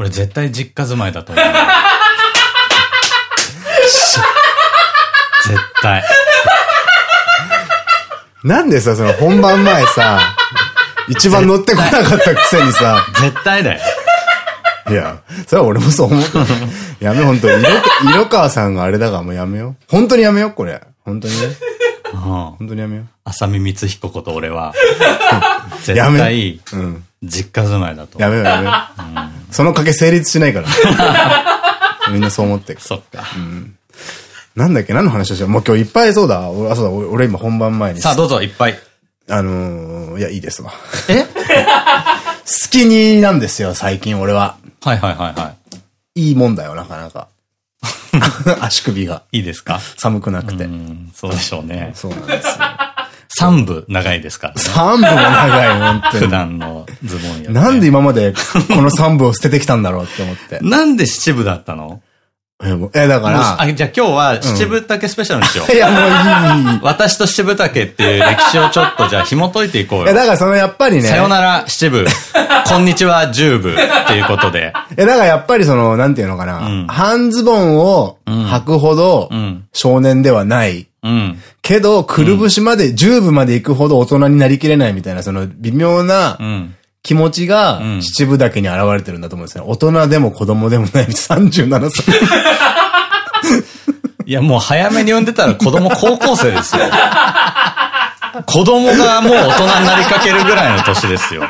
俺絶対実家住まいだと思う。絶対。なんでさ、その本番前さ、一番乗ってこなかったくせにさ、絶対だよ。いや、それは俺もそう思う。やめよ、本当に。色色川さんがあれだからもうやめよう。本当にやめよう、これ。本当にね。うん。本当にやめよう。浅見光彦こと俺は、絶やめ対、うん。実家住まいだと。やめよう、やめよう。その賭け成立しないから。みんなそう思ってる。そっか。なんだっけ？何の話をしよう？もう今日いっぱいそうだ。俺、あ、そうだ、俺俺今本番前に。さあ、どうぞ、いっぱい。あのー、いや、いいですわ。え？好きになんですよ、最近俺は。はいはいはいはいいもんだよ、なかなか。足首がい。いいですか？寒くなくてう。ん、そうでしょうね。そうなんですよ。三部長いですからね。3部も長い、本当普に。段のズボンよりね。なんで今までこの3部を捨ててきたんだろうって思って。なんで七部だったの？え、だから、あ、じゃあ今日は七部竹スペシャルにしよう。いや、もういいいい。い私と七部竹っていう歴史をちょっとじゃあ紐解いていこうや、よ。だからそのやっぱりね。さよなら七部、こんにちは十部っていうことで。え、だからやっぱりその、なんていうのかな。うん半ズボンを履くほどうん。少年ではない。うん。けど、くるぶしまで、十部まで行くほど大人になりきれないみたいな、その微妙なうん。気持ちがうん七部だけに現れてるんだと思うんですね。大人でも子供でもない37歳。いや、もう早めに産んでたら子供高校生ですよ。子供がもう大人になりかけるぐらいの年ですよ。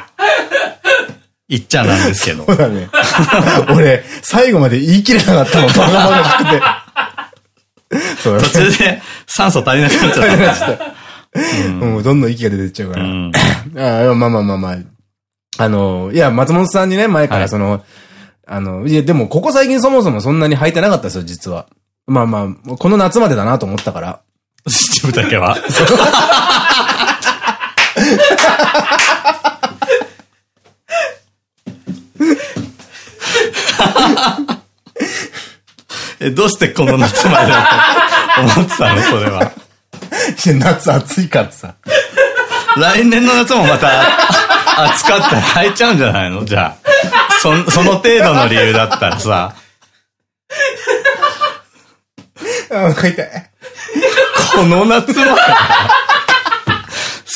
言っちゃなんですけどそ。うだね。俺、最後まで言い切れなかったもん、バカバカしくて。そうだね途中で酸素足りなくなっちゃった。もうどんどん息が出てっちゃうから。あまあまあまあまあ。あの、いや、松本さんにね、前かはいらその、あの、いや、でも、ここ最近そもそもそんなに履いてなかったですよ、実は。まあまあ、この夏までだなと思ったから。七部だけは。え、どうしてこの夏までだと思ってたのそれは。夏暑いからさ。来年の夏もまた暑かったら履いちゃうんじゃないの？じゃあ。そ、その程度の理由だったらさ、あ、お腹痛い。この夏まで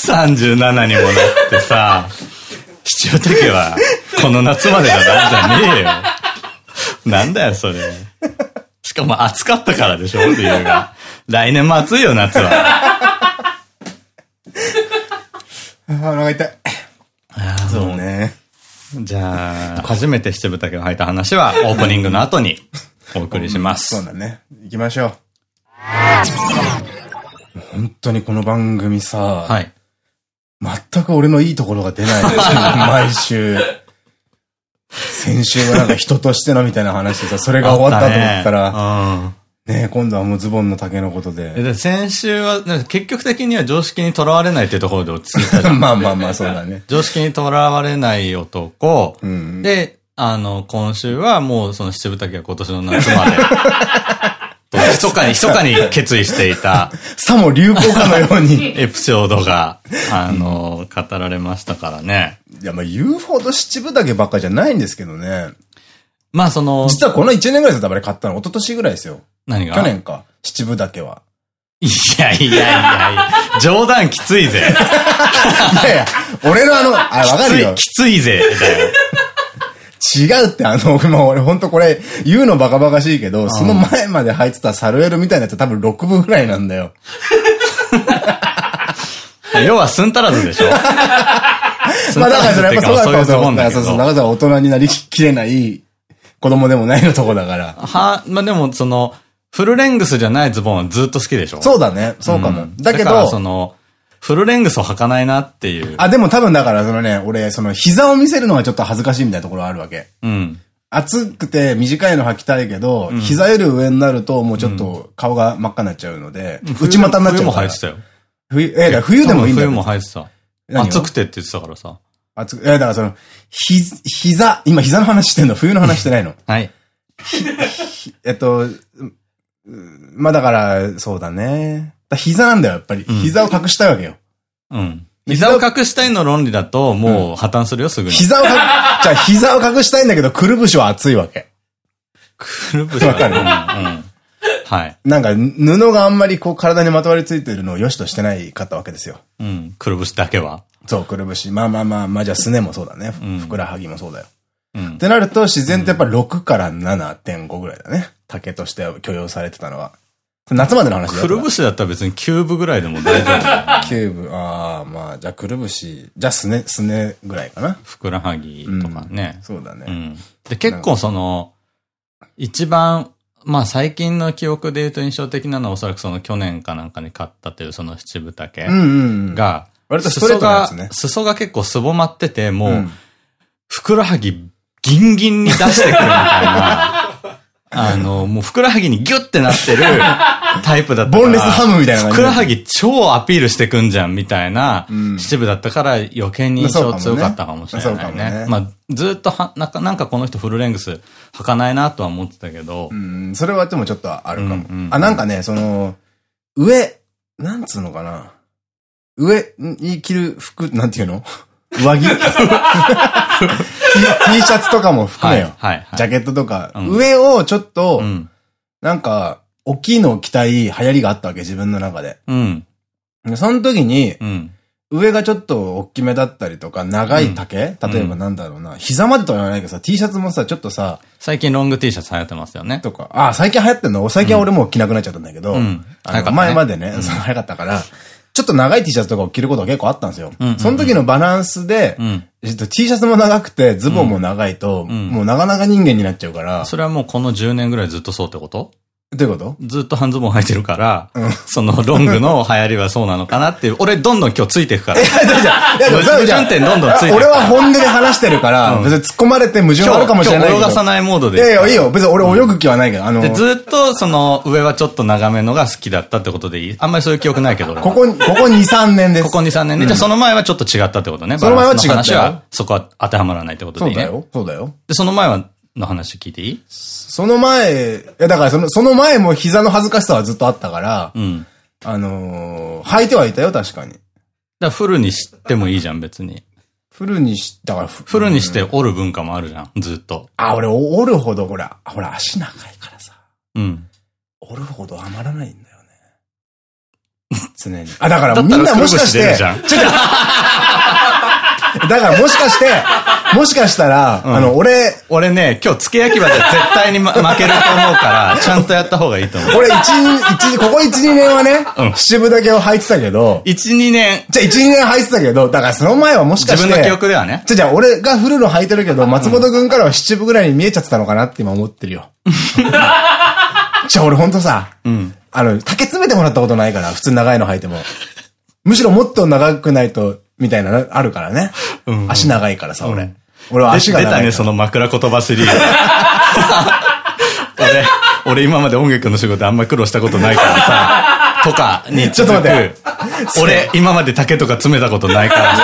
37にもなってさ、七分丈はこの夏までだなんじゃねえよ。なんだよ、それ。しかも暑かったからでしょ、理由が。来年も暑いよ、夏は。あ、お腹痛い。そうね。じゃあ、初めて七分丈を履いた話は オープニングの後にお送りします。そうだね。行きましょう。本当にこの番組さ、はい。全く俺のいいところが出ないですよ 毎週。先週はなんか人としてのみたいな話でさ、それが終わったと思ったら、うん。ね今度はもうズボンの丈のことで。えで先週は、結局的には常識にとらわれないっていうところで落ち着いたじゃん。まあまあまあ、そうだね。常識にとらわれない男。うん。で、あの、今週はもうその七分丈は今年の夏まで。と密かに、密かに決意していたさも流行かのように。エピソードが、あの、語られましたからね。いや、まあ言うほど七分丈ばっかじゃないんですけどね。まあその、実はこの1年ぐらいですよ、多分買ったの。一昨年ぐらいですよ。何が？去年か。七分丈は。いやいやいやいや、冗談きついぜ。いやいや、俺のあの、あ、わかるよき。つい、ぜ。違うって、あの、まあ俺ほんとこれ、言うのバカバカしいけど、その前まで履いてたサルエルみたいなやつ多分6分ぐらいなんだよ。要はすんたらずでしょ まあだからそれやっぱそうだそういうズとボンだそうそう、長さは大人になりきれない子供でもないのとこだから。は、まあ、でもその、フルレングスじゃないズボンはずっと好きでしょ？そうだね。そうかも。んだけからそど、の、フルレングスを履かないなっていう。あ、でも多分だからそのね、俺、その膝を見せるのがちょっと恥ずかしいみたいなところあるわけ。うん。暑くて短いの履きたいけど、膝より上になるともうちょっと顔が真っ赤になっちゃうので、内股になっちゃうから冬も履いて。たよ。冬、え、だから冬でもいいんだよ。冬も履いてた。暑くてって言ってたからさ。暑く、え、だからその、ひ、膝、今膝の話してんの？冬の話してないの？はい。えっと、うまあだから、そうだね。だ膝なんだよ、やっぱり。うん膝を隠したいわけよ。うん。膝を隠したいの論理だと、もう破綻するよ、すぐに。膝をか、じゃあ膝を隠したいんだけど、くるぶしは熱いわけ。くるぶしはわかる？うんうんはい。なんか、布があんまりこう体にまとわりついてるのを良しとしてないかったわけですよ。うん。くるぶしだけは。そう、くるぶし。まあまあまあ、まあじゃあすねもそうだね。んふくらはぎもそうだよ。うんっ。てなると、自然とやっぱ6から7.5ぐらいだね。丈として許容されてたのは。夏までの話だよくるぶしだったら別にキューブぐらいでも大丈夫。9分、ああ、まあ、じゃあくるぶし、じゃあすね、すねぐらいかな。ふくらはぎとかね。そうだね。うん。で、結構その、一番、まあ最近の記憶で言うと印象的なのはおそらくその去年かなんかに買ったというその七分丈うんうんうん。が、割とストレートなやつね。裾が結構すぼまってて、もう、うんふくらはぎギンギンに出してくるみたいな、あの、もうふくらはぎにギュッてなってる タイプだったから。ボンレスハムみたいなふくらはぎ超アピールしてくんじゃんみたいなうん七部だったから余計に印象強かったかもしれないね。かもねまあ、ずっとは、なんか、なんかこの人フルレングス履かないなとは思ってたけど、うん、それはでもちょっとあるかも。あ、なんかね、その、上、なんつうのかな。上に着る服、なんていうの？上着 T, T シャツとかも含めよ。ジャケットとか。うん上をちょっと、うん。なんか、大きいのを着たい流行りがあったわけ、自分の中で。うん。その時に、うん。上がちょっと大きめだったりとか、長い丈、例えばなんだろうな、膝までとは言わないけどさ、T シャツもさ、ちょっとさ、最近ロング T シャツ流行ってますよね。とか、あ、最近流行ってんの？最近は俺もう着なくなっちゃったんだけど、前までね、早かったから、ちょっと長い T シャツとかを着ることが結構あったんですよ。その時のバランスで、うん。えっと T シャツも長くて、ズボンも長いと、ん。もうなかなか人間になっちゃうから、それはもうこの10年ぐらいずっとそうってこと？どういうこと？ずっと半ズボン履いてるから、うんそのロングの流行りはそうなのかなっていう。俺どんどん今日ついていくから。いやじゃ矛盾点どんどんついてる俺は本音で話してるから、うん別に突っ込まれて矛盾はあるかもしれないけど。今日泳がさないモードで。いやいや、いいよ。別に俺泳ぐ気はないけど、あの、で、ずっとその上はちょっと長めのが好きだったってことでいい？あんまりそういう記憶ないけど。ここ、ここ2、3年です。ここ2、3年で。じゃあその前はちょっと違ったってことね。その前は違った話はそこは当てはまらないってことでいいね。そうだよ。そうだよ。で、その前はの話聞いていい？その前、いやだからその、その前も膝の恥ずかしさはずっとあったから、うん。あのー、履いてはいたよ、確かに。だからフルにしてもいいじゃん、別に。フルにし、だからフフルにして折る文化もあるじゃん、ずっと。あ、俺、折るほど、ほら、ほら、足長いからさ、うん。折るほど余らないんだよね。常に。あ、だからみんなもしかして、だからもしかして、もしかしたら、んあの、俺、俺ね、今日付け焼き場で絶対に、ま、負けると思うから、ちゃんとやった方がいいと思う。俺一、一、ここ1、2年はね、うん七分だけを履いてたけど、1、2年、じゃあ1、2年履いてたけど、だからその前はもしかして、自分の記憶ではね。じゃあじゃあ俺がフルの履いてるけど、松本くんからは七分ぐらいに見えちゃってたのかなって今思ってるよ。じゃあ俺ほんとさ、うん。あの、竹詰めてもらったことないから、普通長いの履いても。むしろもっと長くないと、みたいなのあるからね。うんうん足長いからさ、俺。うん俺は足が。出たね、その枕言葉シリーズ。俺、俺今まで音楽の仕事あんま苦労したことないからさ、とかにちょっ続と待ってく、俺今まで竹とか詰めたことないからさ、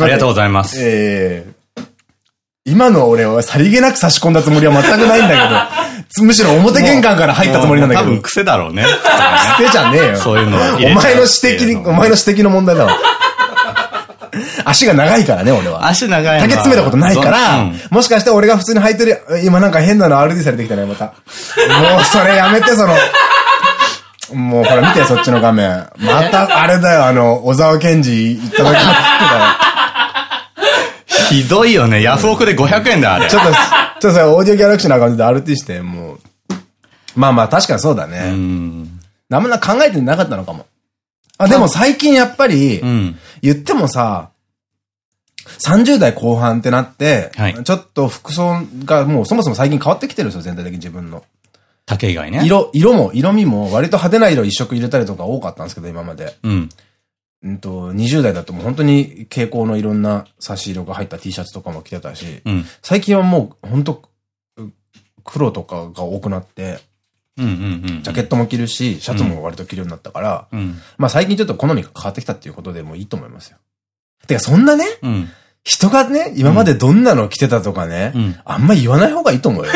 ありがとうございます。ええ今の俺はさりげなく差し込んだつもりは全くないんだけど、つむしろ表玄関から入ったつもりなんだけど。多分癖だろうね。捨てじゃねえよ。そういうのお前の指摘に、お前の指摘の問題だわ。足が長いからね、俺は。足長い竹詰めたことないから、うんもしかして俺が普通に履いてる、今なんか変なの RD されてきたね、また。もうそれやめて、その。もうほら見て、そっちの画面。また、あれだよ、あの、小沢健二行った時の服だよ。ひどいよね。ヤフオクで500円だよ、あれ。ちょっと、ちょっとさ、オーディオギャラクシーな感じで RT して、もう。まあまあ、確かにそうだうね。ん。なんもな考えてなかったのかも。あ、でも最近やっぱりう、ん。言ってもさ、30代後半ってなって、はいちょっと服装がもうそもそも最近変わってきてるんですよ、全体的に自分の。竹以外ね。色、色も、色味も割と派手な色一色入れたりとか多かったんですけど、今まで。うん。うんと、20代だともう本当に蛍光のいろんな差し色が入った T シャツとかも着てたし、うん。最近はもう本当う黒とかが多くなって、うんうんうん。ジャケットも着るし、シャツも割と着るようになったから、うん。まあ最近ちょっと好みが変わってきたっていうことでもういいと思いますよ。てかそんなね、うん。人がね、今までどんなの着てたとかね、うんあんま言わない方がいいと思うよ。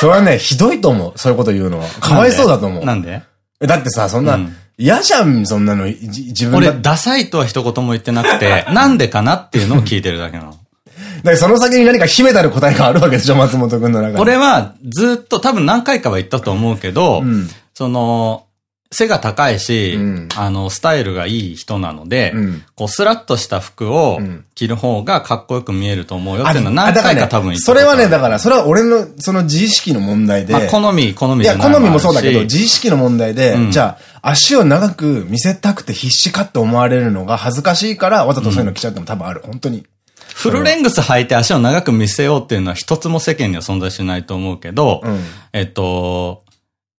それはね、ひどいと思う。そういうこと言うのは。かわいそうだと思う。なんで？だってさ、そんな、うん嫌じゃん、そんなの。じ自分だ俺、ダサいとは一言も言ってなくて、なんでかなっていうのを聞いてるだけなの。だからその先に何か秘めたる答えがあるわけでしょ、松本くんの中に。俺はずっと多分何回かは言ったと思うけど、うんその、背が高いし、うんあの、スタイルがいい人なので、うんこう、スラッとした服をん着る方がかっこよく見えると思うよっていうのはあ何回か多分言ったそれはね、だかから、それは俺の、その自意識の問題で。まあ、好み、好みいや、じゃない好みもそうだけど、自意識の問題で、うんじゃあ、足を長く見せたくて必死かって思われるのが恥ずかしいから、わざとそういうの着ちゃっても多分ある。本当に。フルレングス履いて足を長く見せようっていうのは一つも世間には存在しないと思うけど、うん。えっと、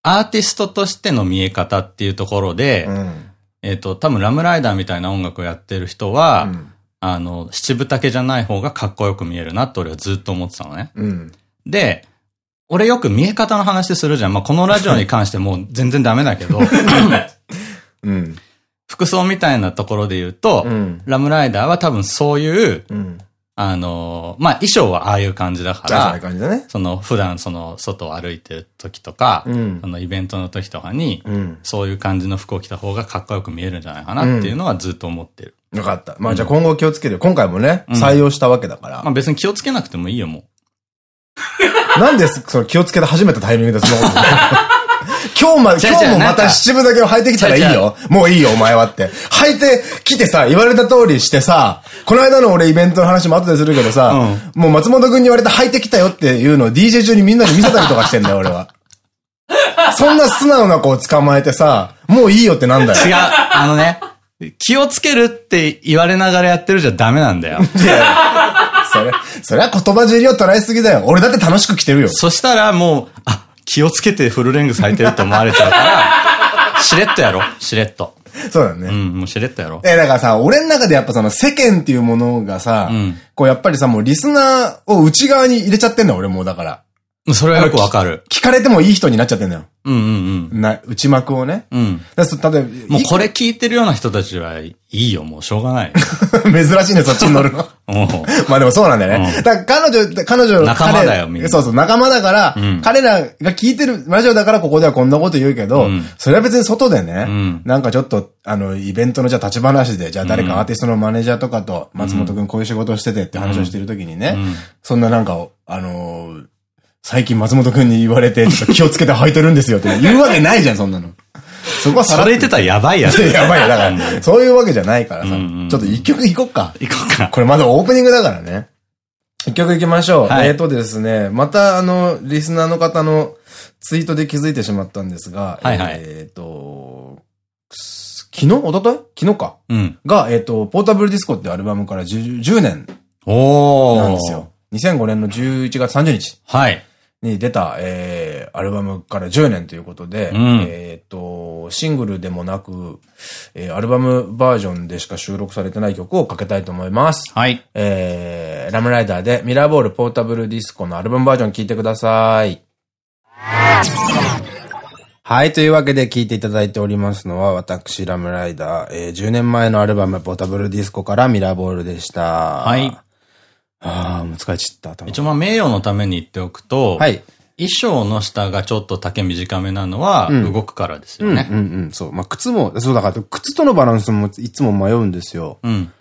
アーティストとしての見え方っていうところで、うん。えっと、多分ラムライダーみたいな音楽をやってる人は、うんあの、七分丈じゃない方がかっこよく見えるなって俺はずっと思ってたのね。うん。で、俺よく見え方の話するじゃん。まあ、このラジオに関してもう全然ダメだけど、うん。服装みたいなところで言うと、うん。ラムライダーは多分そういう、うん。あの、まあ、衣装はああいう感じだかじゃあ、そういうら、感じだね。その普段その外を歩いてる時とか、うんそのイベントの時とかに、うん。そういう感じの服を着た方がかっこよく見えるんじゃないかなっていうのはずっと思ってる。よかった。まあじゃあ今後気をつけてよ。今回もね、うん採用したわけだからま。あ別に気をつけなくてもいいよ、も なんでその気をつけて初めてタイミングでそん今日ま、今日もまた七分だけを履いてきたらいいよ。もういいよ、お前はって。履いてきてさ、言われた通りしてさ、この間の俺イベントの話も後でするけどさ、もう松本くんに言われて履いてきたよっていうのを DJ 中にみんなに見せたりとかしてんだよ、俺は。そんな素直な子を捕まえてさ、もういいよってなんだよ。う。違う、あのね、気をつけるって言われながらやってるじゃダメなんだよ。それ、それは言葉尻を捉えすぎだよ。俺だって楽しく着てるよ。そしたらもう、あ、気をつけてフルレングス履いてるって思われちゃうから、しれっとやろ、しれっと。そうだね。うん、もうしれっとやろ。え、だからさ、俺の中でやっぱその世間っていうものがさ、うんこうやっぱりさ、もうリスナーを内側に入れちゃってんだよ、俺もうだから。それはよくわかる。聞かれてもいい人になっちゃってんだよ。うんうんうん。な、内幕をね。うん。だ例えば、もうこれ聞いてるような人たちはいいよ、もうしょうがない。珍しいね、そっちに乗るの。まあでもそうなんだよね。うんだから彼女、彼女、仲間だよ彼みんなそうそう、仲間だから、うん彼らが聞いてる、ラジオだからここではこんなこと言うけど、うんそれは別に外でね、んなんかちょっと、あの、イベントのじゃあ立ち話で、じゃあ誰かアーティストのマネージャーとかと、松本くんこういう仕事をしててって話をしてるときにね、んそんななんか、あのー最近松本くんに言われて、ちょっと気をつけて履いてるんですよって言うわけないじゃん、そんなの。そこはされてたらやばいやつ。やばいよ、だから、そういうわけじゃないからさ、ちょっと一曲いこっか。行こうか。これまだオープニングだからね。一曲いきましょう。はいえーとですね、またあの、リスナーの方のツイートで気づいてしまったんですが、はいはいえっと、す昨日？一昨日？昨日か。うん。が、えっ、と、ポータブルディスコってアルバムから 10, 10年おー。なんですよ。2005年の11月30日はい。に出た、えー、アルバムから10年ということで、うんえっと、シングルでもなく、えーアルバムバージョンでしか収録されてない曲をかけたいと思います。はい。えー、ラムライダーでミラーボールポータブルディスコのアルバムバージョン聴いてください。はい。というわけで聴いていただいておりますのは、私、ラムライダー、えー10年前のアルバム、ポータブルディスコからミラーボールでした。はい。ああ、もう疲れちった。頭一応まあ名誉のために言っておくと、はい。衣装の下がちょっと丈短めなのはうん動くからですうん、よね。うん、うん。そう。まあ、靴も、そうだから、靴とのバランスもいつも迷うんですよ。うん。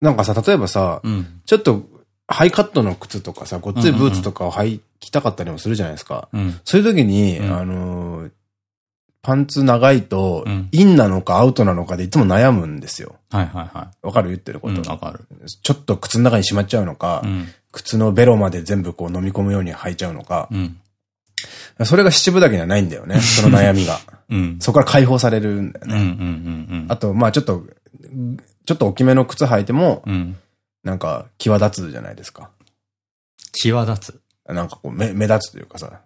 なんかさ、例えばさ、うん。ちょっと、ハイカットの靴とかさ、ごっついブーツとかを履きたかったりもするじゃないですか。うん。そういう時に、うんあのーパンツ長いとうん、インなのかアウトなのかでいつも悩むんですよ。はいはいはわかる？言ってるこい。と。うん、わかる。ちょっと靴の中にしまっちゃうのか、うん。靴のベロまで全部こう飲み込むように履いちゃうのか、うん。それが七分だけにはないんだよね、その悩みが。うん。そこから解放されるんだよね。うんあと、まあちょっと、ちょっと大きめの靴履いても。なんか際立つじゃないですか。際立つ。なんかこう目目立つというかさ、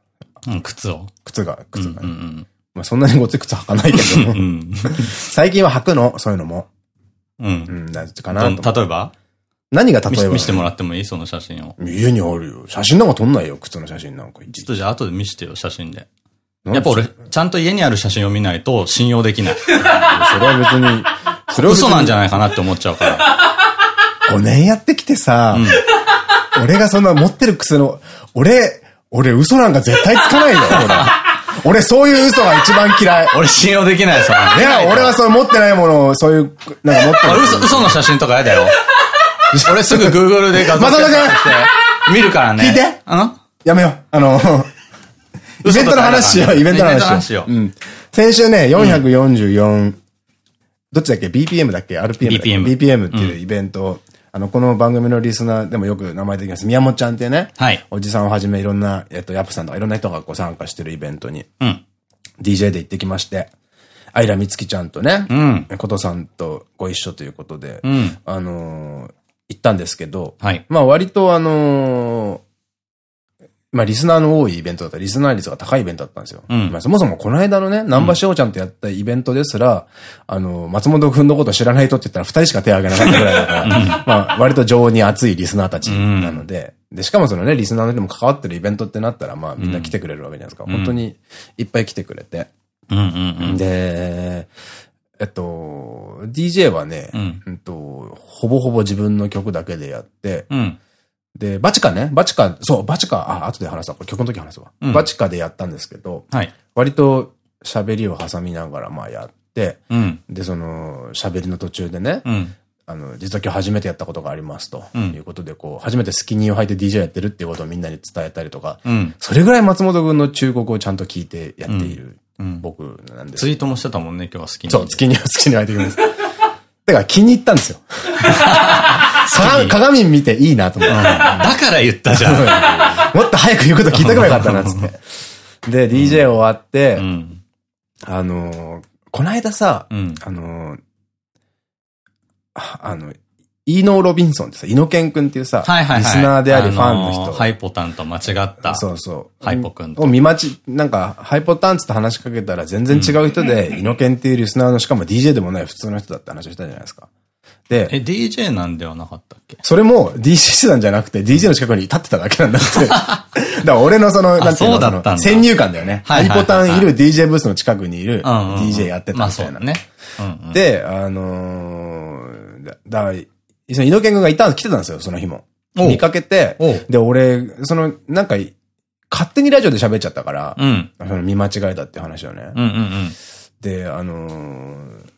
うん、靴を。靴が、靴がね。うんうんまあそんなにごつい靴履かないけどうん。う、ん。最近は履くの、そういうのも。う。うんん、なんかな。例えば？何が例えば？見せ見せてもらってもいい？その写真を。家にあるよ。写真なんか撮んないよ、靴の写真なんか。ちょっとじゃあ後で見せてよ、写真で。やっぱ俺、ちゃんと家にある写真を見ないと信用できない。それは別に、それは嘘なんじゃゃないかなって思っちゃうから。5年やってきてさ、俺がそんな持ってる癖の、俺、俺嘘なんか絶対つかないよ、ほら。俺そういう嘘が一番嫌い。俺信用できないさ。いや、俺はそれ持ってないものを、そういう、なんか持ってない。嘘、嘘の写真とかやだよ。俺すぐ Google で画像して見るからね。聞いてうん？やめよう。あの、イベントの話しよう、イベントの話しよう。ううん。先週ね、444、どっちだっけ ?BPM だっけ ?RPM BPM BPM っていうイベント、あの、この番組のリスナーでもよく名前出てきます。宮本ちゃんってね、はいおじさんをはじめいろんな、えっと、ヤップさんとかいろんな人がこう参加してるイベントに、うん。DJ で行ってきまして、アイラみつきちゃんとね、うん。ことさんとご一緒ということで、うん。あのー行ったんですけど、はい。まあ割とあのーまあリスナーの多いイベントだったリスナー率が高いイベントだったんですよ。うんまあそもそもこの間のね、南波翔ちゃんとやったイベントですら、あの、松本くんのこと知らない人って言ったら二人しか手を挙げなかったぐらいだから、まあ割と情に熱いリスナーたちなので、で、しかもそのね、リスナーの人も関わってるイベントってなったら、まあみんな来てくれるわけじゃないですか。本当にいっぱい来てくれて。うんうんうん。で、えっと、DJ はね、うんうんと、ほぼほぼ自分の曲だけでやって、うん。で、バチカね、バチカ、そう、バチカ、あ、後で話した、これ曲の時話すわ。うんバチカでやったんですけど、はい。割と喋りを挟みながら、まあやって、うん。で、その、喋りの途中でね、うん。あの、実は今日初めてやったことがありますと、うんいうことで、こう、初めてスキニーを履いて DJ やってるっていうことをみんなに伝えたりとか、うん。それぐらい松本くんの忠告をちゃんと聞いてやっているうん。僕なんですツイートもしてたもんね、今日は好きに。そう、月には月に履いてくるんです。だから気に入ったんですよ。鏡鏡見ていいなと思って。だから言ったじゃん。もっと早く言うこと聞いとけばよかったな、つって。で、DJ 終わって、うん。あのー、こないださ、うん。あのあの、イーノー・ロビンソンってさ、イノケン君っていうさ、はいはいはい。リスナーでありファンの人。あハイポタンと間違った。そうそう。ハイポ君とを見待ち、なんか、ハイポタンツと話しかけたら全然違う人で、イノケンっていうリスナーの、しかも DJ でもない普通の人だって話をしたじゃないですか。で、え、DJ なんではなかったっけ？それも DJ してたんじゃなくて、DJ の近くに立ってただけなんだって。だから俺のその、なんていうの先入観だよね。ハイポタンいる DJ ブースの近くにいる DJ やってたまあみたいうな。そね。で、あのー、だ、だ、その井野健君がいた、来てたんですよ、その日も。見かけてで、俺、その、なんか、勝手にラジオで喋っちゃったから、うん。その見間違えたっていう話をね。で、あのー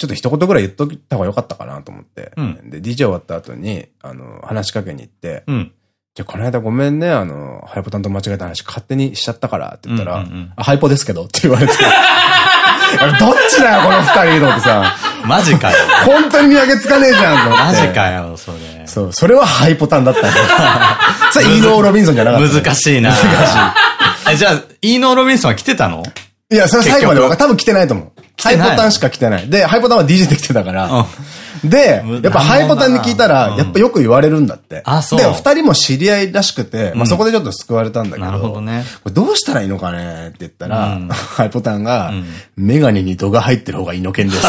ちょっと一言ぐらい言っといた方がよかったかなと思って。うんで、DJ 終わった後に、あの、話しかけに行って、うん。じゃあこの間ごめんね、あの、ハイポタンと間違えた話勝手にしちゃったからって言ったら、ハイポですけどって言われて。あれどっちだよ、この二人と思ってさ。マジかよ。本当に見分けつかねえじゃん。マジかよ、それ。そう、それはハイポタンだったんだよ。それイーノー・ロビンソンじゃなかった。難しいな難しえ、じゃあ、イーノー・ロビンソンは来てたの？い。いや、それ最後まで多分来てないと思う。ハイポタンしか来てない。で、ハイポタンは DJ で来てたから。うんでむ、やっぱハイポタンに聞いたら、うんやっぱよく言われるんだって。あそうで、二人も知り合いらしくて、まあそこでちょっと救われたんだけど。なるほどね。これどうしたらいいのかねって言ったら、うんハイポタンがん、メガネに度が入ってる方がいいのけんです。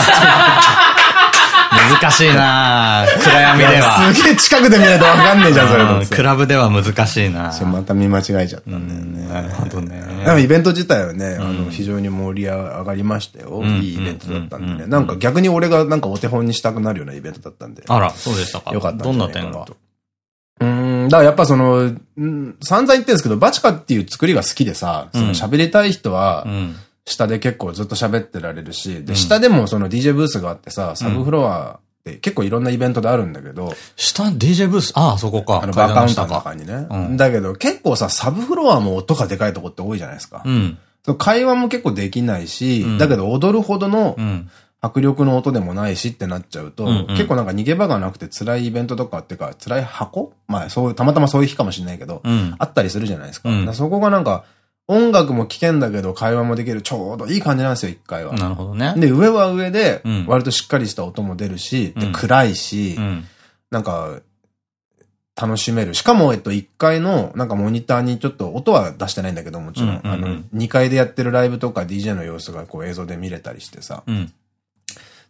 難しいな暗闇では。すげえ近くで見ないとわかんねえじゃん、それと思ってうんクラブでは難しいなそうまた見間違えちゃったんだよね。なるほどね。でもイベント自体はね、あの、非常に盛り上がりましたよ。んいいイベントだったんでね。なんか逆に俺がなんかお手本にしたくなるようなイベントだったんで。あら、そうでしたか。よかったどんな点が？とうーん、だからやっぱその、ん散々言ってるんですけど、バチカっていう作りが好きでさ、その喋りたい人はう、ん。下で結構ずっと喋ってられるし、で、下でもその DJ ブースがあってさ、サブフロアって結構いろんなイベントであるんだけど、下、DJ ブース、ああ、そこか。あの、バーカウンターのか。中にね。うんだけど結構さ、サブフロアも音がでかいとこって多いじゃないですか。うん。会話も結構できないし、うんだけど踊るほどのうん。迫力の音でもないしってなっちゃうと、うんうん結構なんか逃げ場がなくて辛いイベントとかっていうか、辛い箱？まあそういう、たまたまそういう日かもしれないけど、うん。あったりするじゃないですか。うんだからそこがなんか、音楽も聴けんだけど会話もできるちょうどいい感じなんですよ、一回は。なるほどね。で、上は上でうん、割としっかりした音も出るし、でうん暗いし、うん。なんか、楽しめる。しかも、えっと、1階の、なんかモニターにちょっと音は出してないんだけど、もちろんあの、2階でやってるライブとか DJ の様子がこう映像で見れたりしてさ。うん。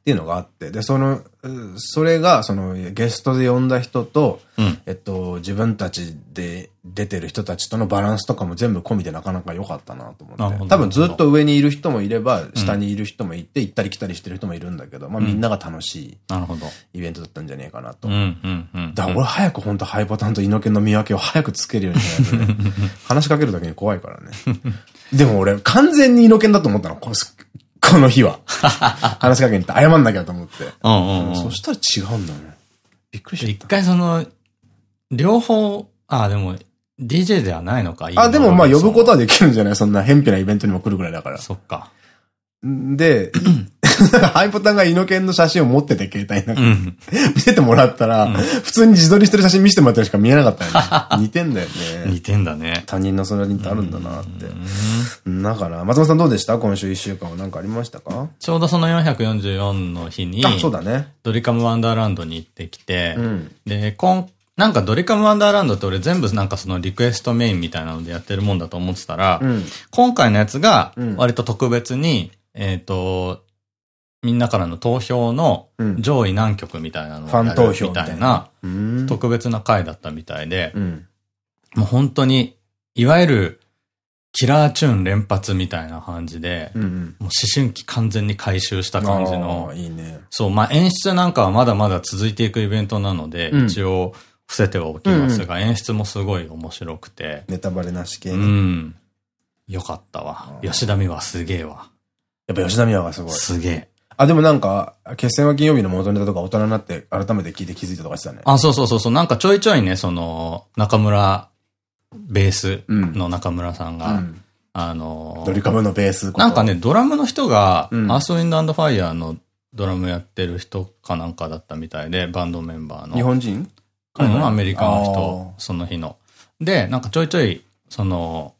っていうのがあって、で、その、うそれが、その、ゲストで呼んだ人と、うんえっと、自分たちで出てる人たちとのバランスとかも全部込みでなかなか良かったなと思って。多分ずっと上にいる人もいれば、下にいる人もいて、行ったり来たりしてる人もいるんだけど、まあみんなが楽しいなるほど。イベントだったんじゃねえかなと。うん、うん、うん。だから俺早く本当ハイパターンと猪木の見分けを早くつけるようにしないとね。話しかけるだけに怖いからね。でも俺完全に猪木だと思ったの。この日は。話しかけに行って謝んなきゃと思って。そしたら違うんだね。びっくりし一ちゃっ回その、両方、あ、でも、DJ ではないのか。た。あ、でもまあ呼ぶことは。はできるんじゃない？そんな偏僻なイベントにも来るぐらいだから。そっか。で、ハイポタンが猪木の写真を持ってて携帯なんかうん。見せてもらったら、普通に自撮りしてる写真見せてもらったらしか見えなかったよね。似てんだよね。似てんだね。他人のそれにってあるんだなって。だから、松本さんどうでした？今週一週間は何かありましたか？ちょうどその444の日に、あ、そうだね。ドリカムワンダーランドに行ってきて、うん。で、今、なんかドリカムワンダーランドって俺全部なんかそのリクエストメインみたいなのでやってるもんだと思ってたら、うん。今回のやつがうん割と特別に、えっと、みんなからの投票のうん上位何曲みたいなのをファン投票みたいな。特別な回だったみたいで、うん。もう本当に、いわゆるキラーチューン連発みたいな感じで、うんうん。もう思春期完全に回収した感じのいいね。そう、まあ演出なんかはまだまだ続いていくイベントなので、うん一応伏せてはおきますが、演出もすごい面白くて、ネタバレなし系うね。ん。よかったわ。吉田美和すげえわ。やっぱ吉田美和がすごい。すげえ。あ、でもなんか、決戦は金曜日の元ネタとか大人になって改めて聞いて気づいたとかしてたね。あ、そうそうそうそう。なんかちょいちょいね、その、中村、ベースの中村さんが、うん。あのードリカムのベース。なんかね、、ドラムの人が、うんアースウィンドファイヤーのドラムやってる人かなんかだったみたいで、バンドメンバーの。日本人？うん、アメリカの人あ、その日の。で、なんかちょいちょい、その、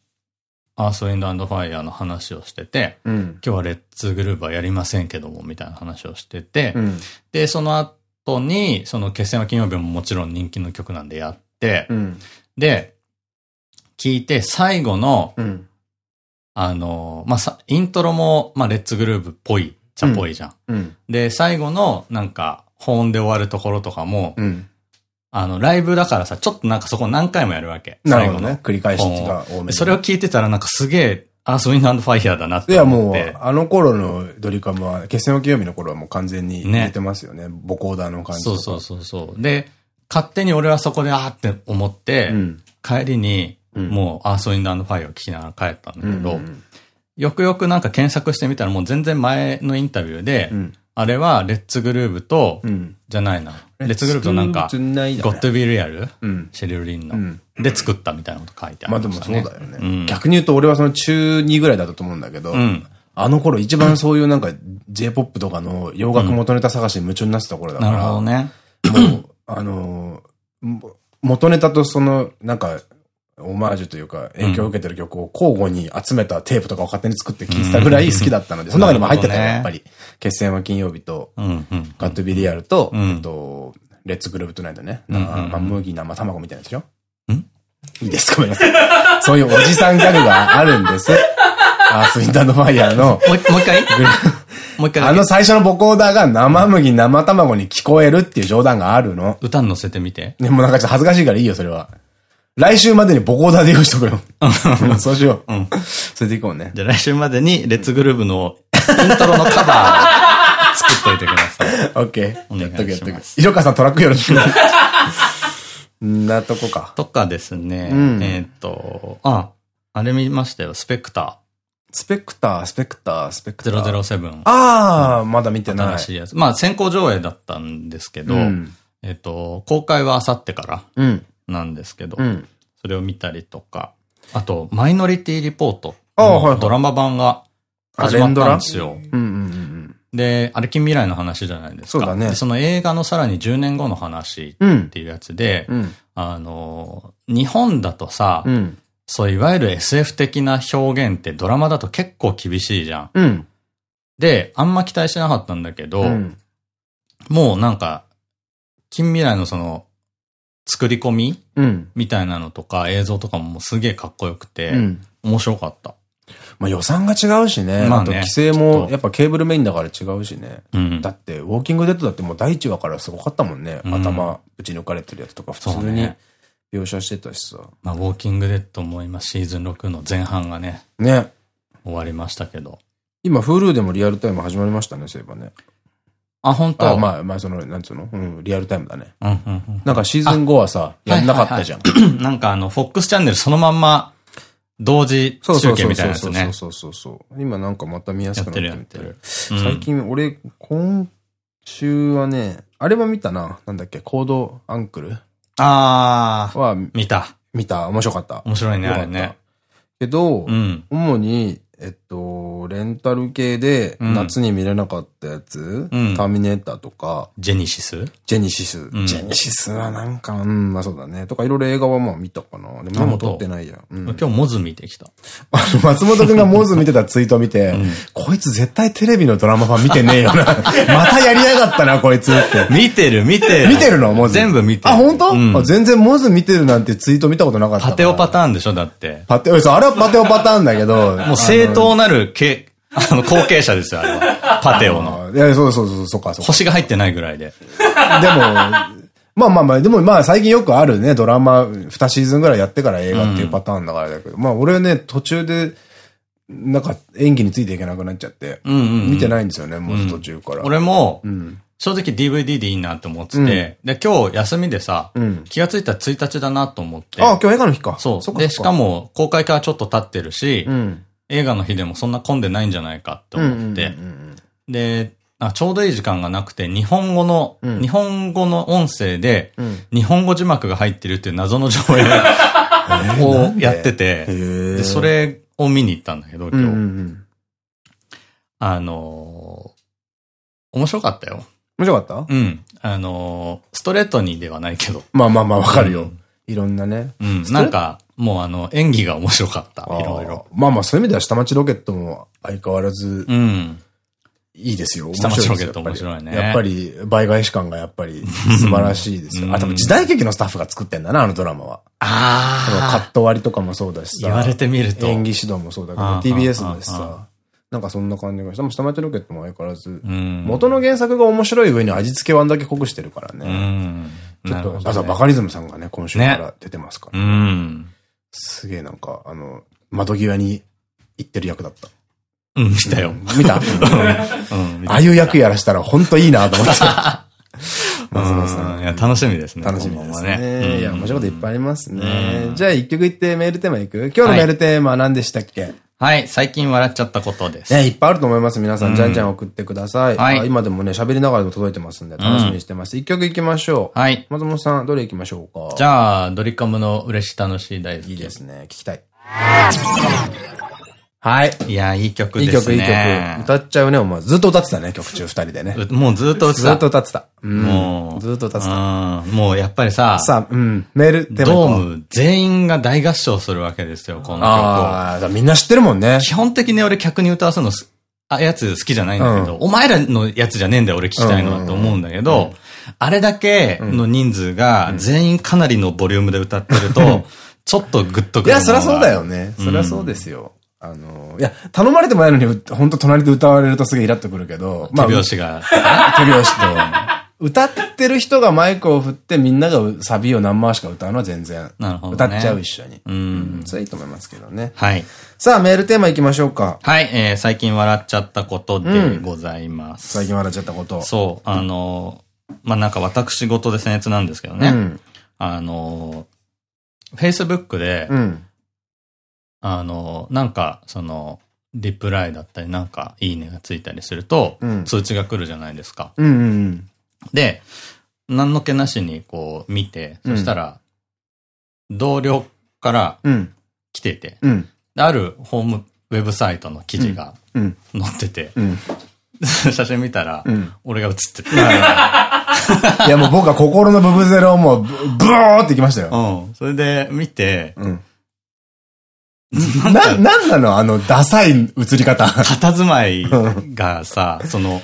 アースウィンドファイヤーの話をしてて、うん。今日は Let's Groove はやりませんけども、みたいな話をしてて、うん。で、その後に、その決戦は金曜日ももちろん人気の曲なんでやって、うん。で、聞いて最後の、うん。あの、まあ、さ、イントロも、まあ、 Let's Groove っぽい、ちゃっぽいじゃん。うん。で、最後の、なんか、ホーンで終わるところとかも、うん。あの、ライブだからさ、ちょっとなんかそこ何回もやるわけ。最後のなるほどね。繰り返しが多めそれを聞いてたらなんかすげえ、アースウィンドファイヤーだなっいやもうあの頃のドリカムは、決戦は金曜日の頃はもう完全にね似てますよね。ボコーダーの感じ。そうそうそうそう。で、勝手に俺はそこであーって思って、うん。帰りに、うんもうアースウィンドファイヤーを聞きながら帰ったんだけうん。ど、うんよくよくなんか検索してみたらもう全然前のインタビューで、うん。あれはレッツグルーブと、うん。じゃないな。レッツグルーブとなんか、ゴッ Got to be real? うん。シェリル・リンの、うんで作ったみたいなこと書いてあまあでも。そうだよね。うん逆に言うと俺はその中2ぐらいだったと思うんだけど、うんあの頃一番そういうなんか J-POP とかの洋楽元ネタ探しに夢中になってた頃だから、なるほどね。もう、あの元ネタとその、なんか、オマージュというか、影響を受けてる曲を交互に集めたテープとかを勝手に作って聴いてたぐらい好きだったので、その中にも入ってたよ、やっぱり。決戦は金曜日と。ガットビリアルと、うんえっと、レッツグループトゥナイトね。まあ、麦生卵みたいなやつでしょ？んいいです、ごめんなさい。そういうおじさんギャグがあるんです。アースウィンダードファイヤーの、もう一回もう一回？あの最初のボコーダーが生麦生卵に聞こえるっていう冗談があるの。歌に乗せてみて。でもなんかちょっと恥ずかしいからいいよ、それは。来週までにボコーダーで用意しとくよ。うんそうしよう。うん。それでいこうね。じゃあ来週までに Let's Groove のイントロのカバーを作っといてください。オッケー。お願いやっとくやっとくしま。す色川さんトラックよろしく。んなとこか。とかですね、うんえーっと、あ、あれ見ましたよ、スペクタスペクター、スペクター、スペクターー。007。ああ、まだ見てない。新しいやつ。まあ先行上映だったんですけど、うん。えっと、公開は明後日からうん。なんですけど、うん。それを見たりとか、あと、マイノリティリポートドラマ版があ始まったんですよ。で、あれ近未来の話じゃないですか。そうだねでその映画のさらに10年後の話っていうやつで、うん。あの、日本だとさ、うん。そういわゆる SF 的な表現ってドラマだと結構厳しいじゃん。うん。で、あんま期待してなかったんだけど、うん。もうなんか、近未来のその、作り込みうん。みたいなのとか映像とかもすげえかっこよくて、うん。面白かった。まあ予算が違うしね。まあねあと規制もやっぱケーブルメインだから違うしね。うんだって、ウォーキングデッドだってもう第1話からすごかったもんね。うん頭ぶち抜かれてるやつとか普通に描写してたしさ。まあ、ウォーキングデッドも今シーズン6の前半がね、ね。終わりましたけど。今、Hulu でもリアルタイム始まりましたね、そういえばね。あ、本当？あ、まあ、まあ、その、なんつうの？うん、リアルタイムだね。うんうんうん。なんかシーズン5はさ、やんなかったじゃん。なんかあの、フォックスチャンネルそのまんま、同時中継みたいなやつね。そうそうそうそう。今なんかまた見やすくなってやっみててる最近、俺、今週はね、あれは見たな。なんだっけ、コードアンクル？あー、は見た。見た。面白かった。面白いね、あれね。けど、うん。主に、えっと、レンタル系でうん夏に見れなかったやつ、うんターミネーターとか、ジェニシス？ジェニシス。んジェニシスはなんか、うん、まあそうだね。とかいろいろ映画はまあ見たかな。でもメモ取ってないや。うん。今日モズ見てきた。あの、松本くんがモズ見てたツイート見て、こいつ絶対テレビのドラマ版見てねえよな。またやりやがったな、こいつって。見てる、見てる。見てるの？モズ。全部見てる。あ、本当？全然モズ見てるなんてツイート見たことなかった。パテオパターンでしょだって。パテオ、あれはパテオパターンだけど。もう正当なるけ、あの、後継者ですよ、あれは。パテオの。あいや、そうそうそう、そうか、そうか。星が入ってないぐらいで。でも、まあまあまあ、でもまあ最近よくあるね、ドラマ2シーズンぐらいやってから映画っていうパターンだからだけど、まあ俺はね、途中で、なんか演技についていけなくなっちゃって、うんうんうん見てないんですよね、もう途中から。俺もう、ん。正直 DVD でいいなって思ってて、で、今日休みでさ、うん気がついたら1日だなと思って。あ、今日映画の日か。そう。で、しか、も公開からちょっと経ってるし、うん。映画の日でもそんな混んでないんじゃないかって思って、で、あちょうどいい時間がなくて、日本語の、うん日本語の音声で、うん日本語字幕が入ってるっていう謎の上映を やってて、へで、そ、れを見に行ったんだけど、今日。あのー面白かったよ。面白かった？うん。あのーストレートにではないけど。まあまあまあ、わかるようん。いろんなね。うん。なんか、もうあの、演技が面白かった。いろいろ。まあまあ、そういう意味では下町ロケットも相変わらずうん。いいですよ。下町ロケッ面ト面白いね。やっぱり、倍返し感がやっぱり素晴らしいですよ。あ、多分時代劇のスタッフが作ってんだな、あのドラマは。そのカあット割りとかもそうだしあ。さ。言われてみると。演技指導もそうだけど、TBS あーあーだしさ。なんかそんな感じがして、でも下町ロケットも相変わらず、うん。元の原作が面白い上に味付けはあんだけ濃くしてるからうね。ん。ちょっと、あとバカリズムさんがね、今週から出てますから。うん。すげえなんか、あの、窓際に行ってる役だった。うん、見たよ。見た？うん。ああいう役やらしたら本当いいなと思って。松本さんうんいや、楽しみですね。楽しみですね。いや、面白いこといっぱいありますねう。んじゃあ一曲言ってメールテーマいく？今日のメールテーマは何でしたっけ？はい、最近笑っちゃったことです。ね、いっぱいあると思います。皆さん、じゃんじゃん送ってください。はいあ今でもね、喋りながらでも届いてますんで、楽しみにしてます。一曲いきましょう。はい。松本さん、どれいきましょうか？じゃあ、ドリカムの嬉し楽しい大好き。いいですね。聞きたい。はい。いや、いい曲いい曲、ですね。いい曲。歌っちゃうね、お前。ずっと歌ってたね、曲中二人でね。うもうずっと歌ってずた。っと歌ってた。うんもう。ずっと歌ってた。うん。もうやっぱりさ、さあ、うん。メールテーマいドーム全員が大合唱するわけですよ、この曲を。ああ、みんな知ってるもんね。基本的に俺客に歌わすのす、あ、やつ好きじゃないんだけど、お前らのやつじゃねえんだよ、俺聞きたいのはって思うんだけど、あれだけの人数が全員かなりのボリュームで歌ってると、ちょっとグッとくる。いや、そりゃそうだよ。ね。そりゃそうですよ。あの、いや、頼まれてもないのに、本当隣で歌われるとすげえイラっとくるけど、手拍子が。手拍子と、歌ってる人がマイクを振ってみんながサビを何回しか歌うのは全然。なるほどね歌っちゃう一緒に。ううんん。それはいいと思いますけどね。はい。さあ、メールテーマいきましょうか。はい、えー、最近笑っちゃったことでございます。最近笑っちゃったこと。そう、あの、まあ、なんか私事で僭越なんですけどね。うん。あの、Facebook で、うん。あの、なんか、その、リプライだったり、なんか、いいねがついたりすると、うん通知が来るじゃないですか。で、何の気なしにこう見て、うんそしたら、同僚から。来てて、うん。あるホームウェブサイトの記事がうん。載ってて、うん。写真見たら、うん俺が写ってて、いや、もう僕は心のブブゼロをもう、ブブーっていきましたよ。うん。それで見て、うん。な、なんなの？あの、ダサい映り方。佇まいがさ、その、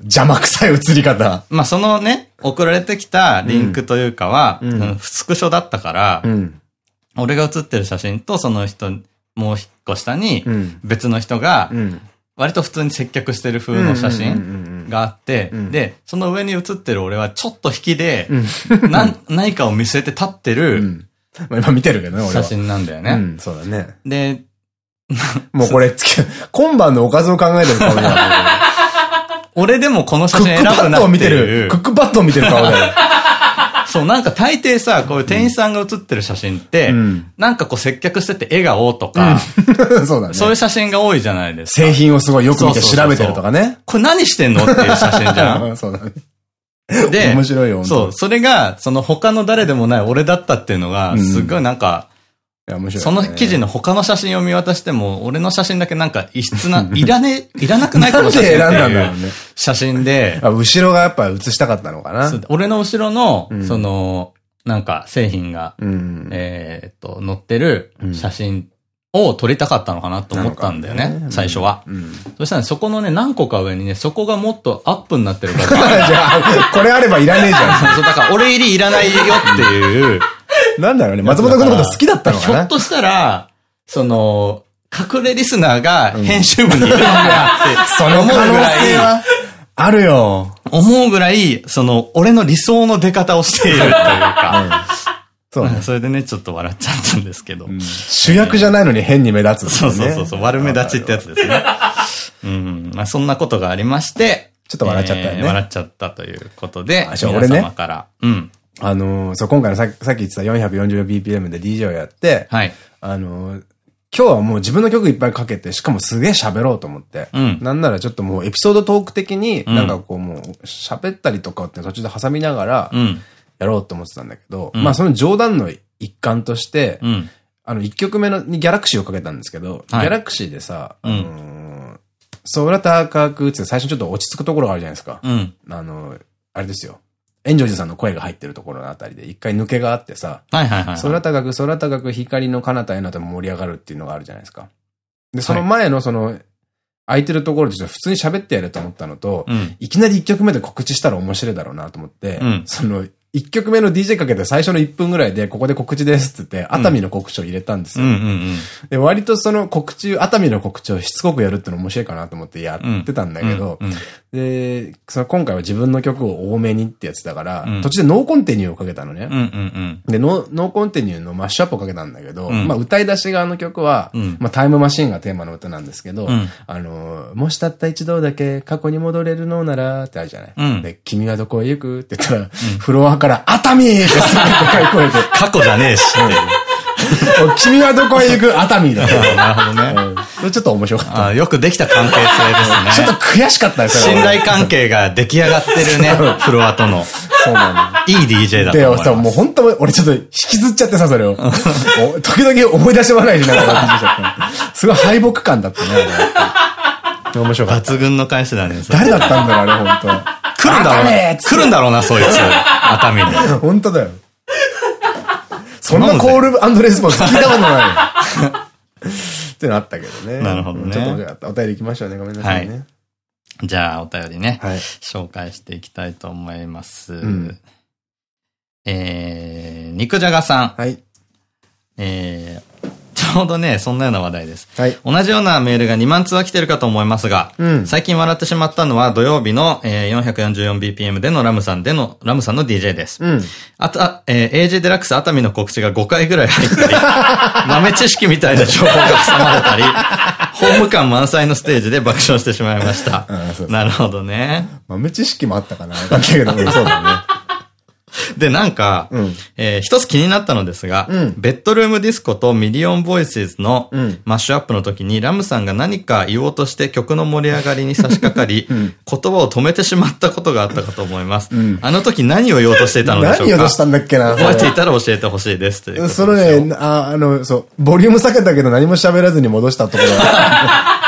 邪魔くさい映り方。まあ、そのね、送られてきたリンクというかは、うんスクショだったから、うん。俺が写ってる写真とその人もう一個下にうん別の人がう、ん。割と普通に接客してる風の写真があってうん、で、その上に写ってる俺はちょっと引きで 何かを見据えて立ってうるん。まあ今見てるけどね、俺は。写真なんだよね。うん、そうだね。で、もうこれ、今晩のおかずを考えてる顔だよ。俺でもこの写ク真ックパッドを見てる。クッ。クパッドを見てる顔だよ。そう、なんか大抵さ、こういう店員さんが写ってる写真って、うんなんかこう接客してて笑顔とか、そうだね。そういう写真が多いじゃないですか。製品をすごいよく見て調べてるとかね。これ何してんのっていう写真じゃん。そうだね。で、面白いよ、そう、それが、その他の誰でもない俺だったっていうのが、うんすっごいなんか、いや、面白い、その記事の他の写真を見渡しても、俺の写真だけなんか異質な、いらね、いらなくないこなんでの写真って選んだんだろいう。写真で、あ後ろがやっぱ映したかったのかな？俺の後ろのう、んその、なんか製品が、うん。えーっと、載ってる写真を撮りたかったのかなと思ったんだよね最初は。うん。そしたらそこのね、何個か上にね、そこがもっとアップになってるから、じゃあ、これあればいらねえじゃ そう、だから俺入りいらないよっていう、ん。なんだろうね。松本君のこと好きだったのかな？ひょっとしたら、その、隠れリスナーが編集部にいるんだって、その可能思うぐらい、性はあるよ。思うぐらい、その、俺の理想の出方をしているというか、そうね。それでね、ちょっと笑っちゃったんですけど。主役じゃないのに変に目立つ、そうそうそうそう、悪目立ちってやつですね。うん。まあ、そんなことがありまして、ちょっと笑っちゃったよねえー笑っちゃったということで、あじゃあ皆俺ね様から。うん。あのー、そう、今回のささっき言ってた 440bpm で DJ をやって、はい。あのー、今日はもう自分の曲いっぱいかけて、しかもすげえ喋ろうと思って。うんなんならちょっともうエピソードトーク的に、うんなんかこうもう喋ったりとかって途中で挟みながらうん。やろうと思ってたんだけど、うんまあその冗談の一環として、うん。あの1曲目のにギャラクシーをかけたんですけど、はいギャラクシーでさ、あうんのー、空高くって最初にちょっと落ち着くところがあるじゃないですか。うん。あのー、あれですよ。エンジョイズさんの声が入ってるところのあたりで一回抜けがあってさ。空高く空高く光の彼方へのと盛り上がるっていうのがあるじゃないですか。で、その前のその、空いてるところでちょっと普通に喋ってやると思ったのと、うん。いきなり一曲目で告知したら面白いだろうなと思って、うんその、一曲目の DJ かけて最初の1分ぐらいで、ここで告知ですって言って、熱海の告知を入れたんですよ。で、割とその告知、熱海の告知をしつこくやるっての面白いかなと思ってやってたんだけど、で、その今回は自分の曲を多めにってやつだから、うん。途中で No Continue をかけたのね。うんうんで、ノー、 No Continue のマッシュアップをかけたんだけど、うん。まあ歌い出し側の曲は、うん。まあタイムマシンがテーマの歌なんですけど、うん。あの、もしたった一度だけ過去に戻れるのならってあるじゃない？うん。で、君はどこへ行くって言ったら、フロアから熱海ってすげえでかい声で、過去じゃねえし 君はどこへ行く？熱海だよ。なるほどね。うんそれちょっと面白かった。あよくできた関係性ですね。ちょっと悔しかったですよ。信頼関係が出来上がってるね、フロアとの。そうなの。いい DJ だとで思います。さ、もう本当俺ちょっと引きずっちゃってさ、それを。お時々思い出してもらないし、なんか聞いちゃった。すごい敗北感だったね、面白かった。抜群の返しだね。誰だったんだろう、あれ、本来るんだろうな。来るんだろうな、そいつ。熱海に。当本当だよ。そんなコールレスポンス聞いたことないよ。ってのあったけどね。なるほどねちょっと面白かった。お便り行きましょうね。ごめんなさいね。じゃあ、お便りね。はい。紹介していきたいと思います。んえー、肉じゃがさん。はい。えー、ちょうどね、そんなような話題です。はい。同じようなメールが2万通は来てるかと思いますが、うん最近笑ってしまったのは土曜日の、えー 444bpm でのラムさんでの、ラムさんの DJ です。うん。あと、あえー AJ デラックス熱海の告知が5回ぐらい入ったり、豆知識みたいな情報が挟まれたり、ホーム感満載のステージで爆笑してしまいました。なるほどね。豆知識もあったかなわかんないけど、う んそうだね。で、なんか、うん。えー一つ気になったのですが、うん。 Bedroom Disco と Million Voices のうん。マッシュアップの時に、ラムさんが何か言おうとして曲の盛り上がりに差し掛かり、言葉を止めてしまったことがあったかと思います。ん。あの時何を言おうとしていたのでしょうか？何言おうとしたんだっけな？覚えていたら教えてほしいです。そよれね、あ、あの、そう、ボリューム下げたけど何も喋らずに戻したところ。が。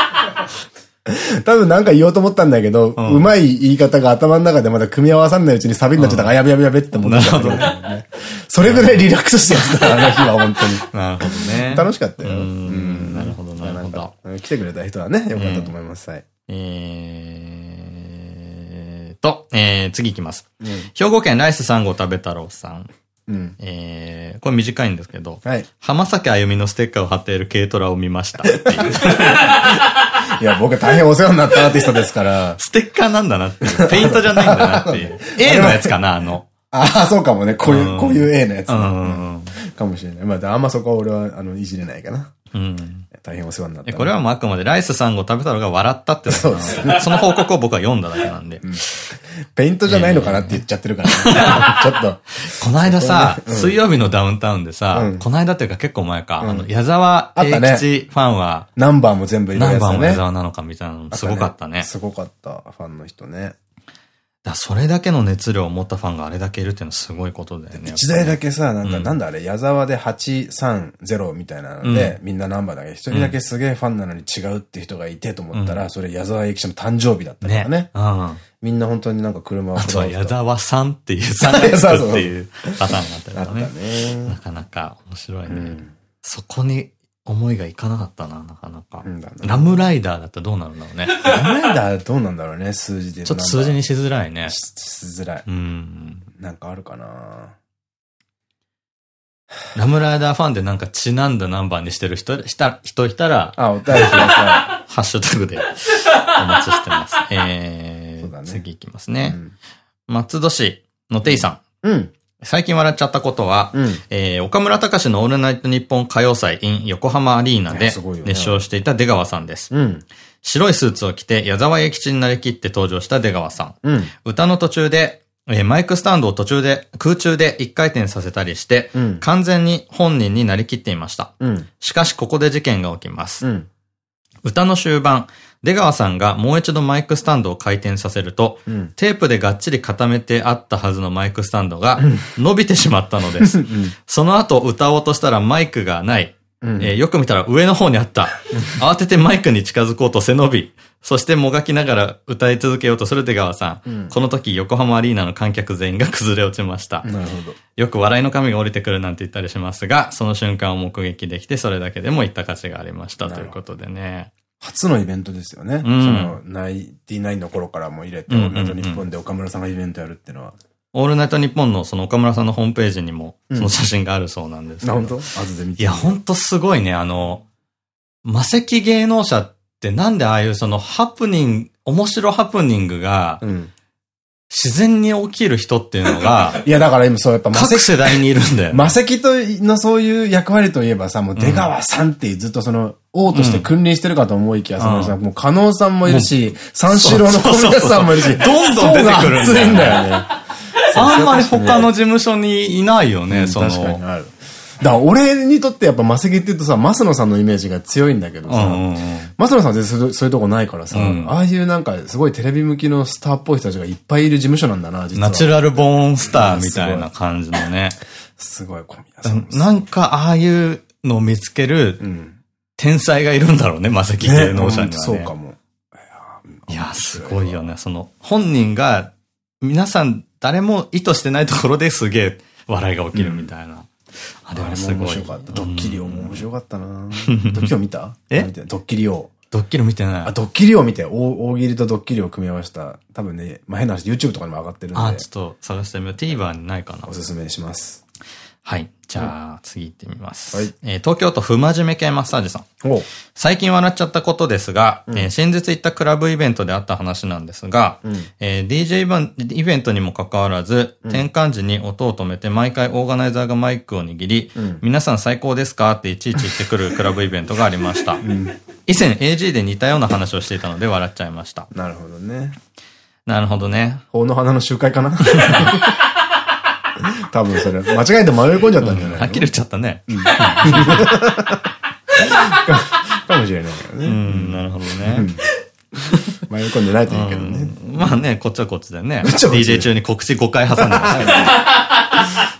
多分なんか言おうと思ったんだけど、うまい言い方が頭の中でまだ組み合わさんないうちにサビになっちゃったから、あやべやべやべって思ってたんだけどね。それぐらいリラックスしてやってた、あの日は本当に。なるほどね。楽しかったよ。ううんん。なるほど、なるほど。うん来てくれた人はね、よかったと思います。はい。えーと、えー、次行きます。兵庫県ライス3号食べ太郎さん。うん。えー、これ短いんですけど、はい。浜崎あゆみのステッカーを貼っている軽トラを見ました いや、僕大変お世話になったアーティストですから。ステッカーなんだなっていう。ペイントじゃないんだなっていう。A のやつかな、あの。ああ、そうかもね。こういうう、んこういう A のやつう。ん。かもしれない。まあ、あんまそこは俺は、あの、いじれないかな。うん。大変お世話になった。えこれはもうあくまでライス3号食べたのが笑ったってそうで、その報告を僕は読んだだけなんで。ペイントじゃないのかなって言っちゃってるから、ね、ちょっと。この間さ、うん水曜日のダウンタウンでさ、うんこの間っていうか結構前か、うんあの、矢沢あったね永吉ファンは、ナンバーも全部入れる何やつだね。番も矢沢なのかみたいなのすごかったね。すごかった、ファンの人ね。だそれだけの熱量を持ったファンがあれだけいるっていうのはすごいことだよね。一台だけさ、なんか、うんなんだあれ、矢沢で830みたいなので、みんなナンバーだけど、一人だけすげえファンなのに違うって人がいてと思ったら、それ矢沢永吉の誕生日だったからね。うん。あみんな本当になんか車をとは矢沢さんっていう、さんっていうパターンがあったあったからね。なね。かなか面白いね。うん。そこに思いがいかなかったな、なかなか。うんだなラムライダーだったらどうなるんだろうね。ラムライダーどうなんだろうね、数字で。ちょっと数字にしづらいね。ししづらい。うん。なんかあるかなラムライダーファンでなんかちなんだナンバーにしてる人、した、人いたら、あ、お便りくださ ハッシュタグでお待ちしてます。えー、ね次いきますい。ね。松戸市のテイさん。うん。最近笑っちゃったことは、うん。えー、岡村隆史のオールナイトニッポン歌謡祭 in 横浜アリーナいで熱唱していた出川さんです。うん。白いスーツを着て矢沢永吉になりきって登場した出川さん。うん。歌の途中で、えーマイクスタンドを途中で、空中で一回転させたりして、うん。完全に本人になりきっていました。うん。しかしここで事件が起きます。うん。歌の終盤、出川さんがもう一度マイクスタンドを回転させると、うん。テープでがっちり固めてあったはずのマイクスタンドが伸びてしまったのです。その後歌おうとしたらマイクがない。うん。えーよく見たら上の方にあった。慌ててマイクに近づこうと背伸び。そしてもがきながら歌い続けようとする出川さん。うんこの時横浜アリーナの観客全員が崩れ落ちました。なるほど。よく笑いの神が降りてくるなんて言ったりしますが、その瞬間を目撃できてそれだけでも言った価値がありましたということでね。初のイベントですよね。そうんの、ナインティナインの頃からも入れて、うんうんうんオールナイト日本で岡村さんがイベントやるっていうのは。オールナイトニッポンのその岡村さんのホームページにもうんその写真があるそうなんですけあ、ど。本当？あずで見て。いや、ほんとすごいね。あの、魔石芸能者ってなんでああいうそのハプニング、面白ハプニングがうん。自然に起きる人っていうのが いや、だから今そう、やっぱ魔各石、世代にいるんだよね。魔石とのそういう役割といえばさ、もう出川さんってずっとその、王として君臨してるかと思いきや、そのさ、うんもう加納さんもいるし、三四郎の小宮さんもいるし、どんどん出てくるんだよね。あんまり他の事務所にいないよね、その。確かにある。だ俺にとってやっぱ魔石って言うとさ、マスノさんのイメージが強いんだけどさ、うんうんうんマスノさんは全然そういうとこないからさ、うんああいうなんかすごいテレビ向きのスターっぽい人たちがいっぱいいる事務所なんだな、実は。ナチュラルボーンスターみたいな感じのね。すごい小宮さんも。なんかああいうのを見つけるうん。天才がいるんだろうね、魔石芸能者にはね。そうかも。いや、すごいよね。その、本人が、皆さん、誰も意図してないところですげえ笑いが起きるみたいな。あれあれもはすごい。面白かった。ドッキリ王も面白かったなドッキリ王見た？え？ドッキリ王。ドッキリ見てないあ、。ドッキリ王見て、大大喜利とドッキリを組み合わせた、多分ね、まあ、変な話、YouTube とかにも上がってるんあ、でちょ、っと探してみよう。TVer にないかなお。すすめします。はい。じゃあ、次行ってみます。はいえー東京都不真面目系マッサージさん。お最近笑っちゃったことですが、えー先日行ったクラブイベントであった話なんですが、うんえー DJ イベンイベントにもかかわらず、転換時に音を止めて毎回オーガナイザーがマイクを握り、ん皆さん最高ですかっていちいち言ってくるクラブイベントがありました。以前 AG で似たような話をしていたので笑っちゃいました。なるほどね。なるほどね。法の花の集会かな？多分それ、間違えて迷い込んじゃったんじゃないの？はっきり言っちゃったね。かもしれないけどね。うん、なるほどね。迷い込んでないといいけどね。まあね、こっちはこっちでね。DJ 中に告知5回挟んでますけど。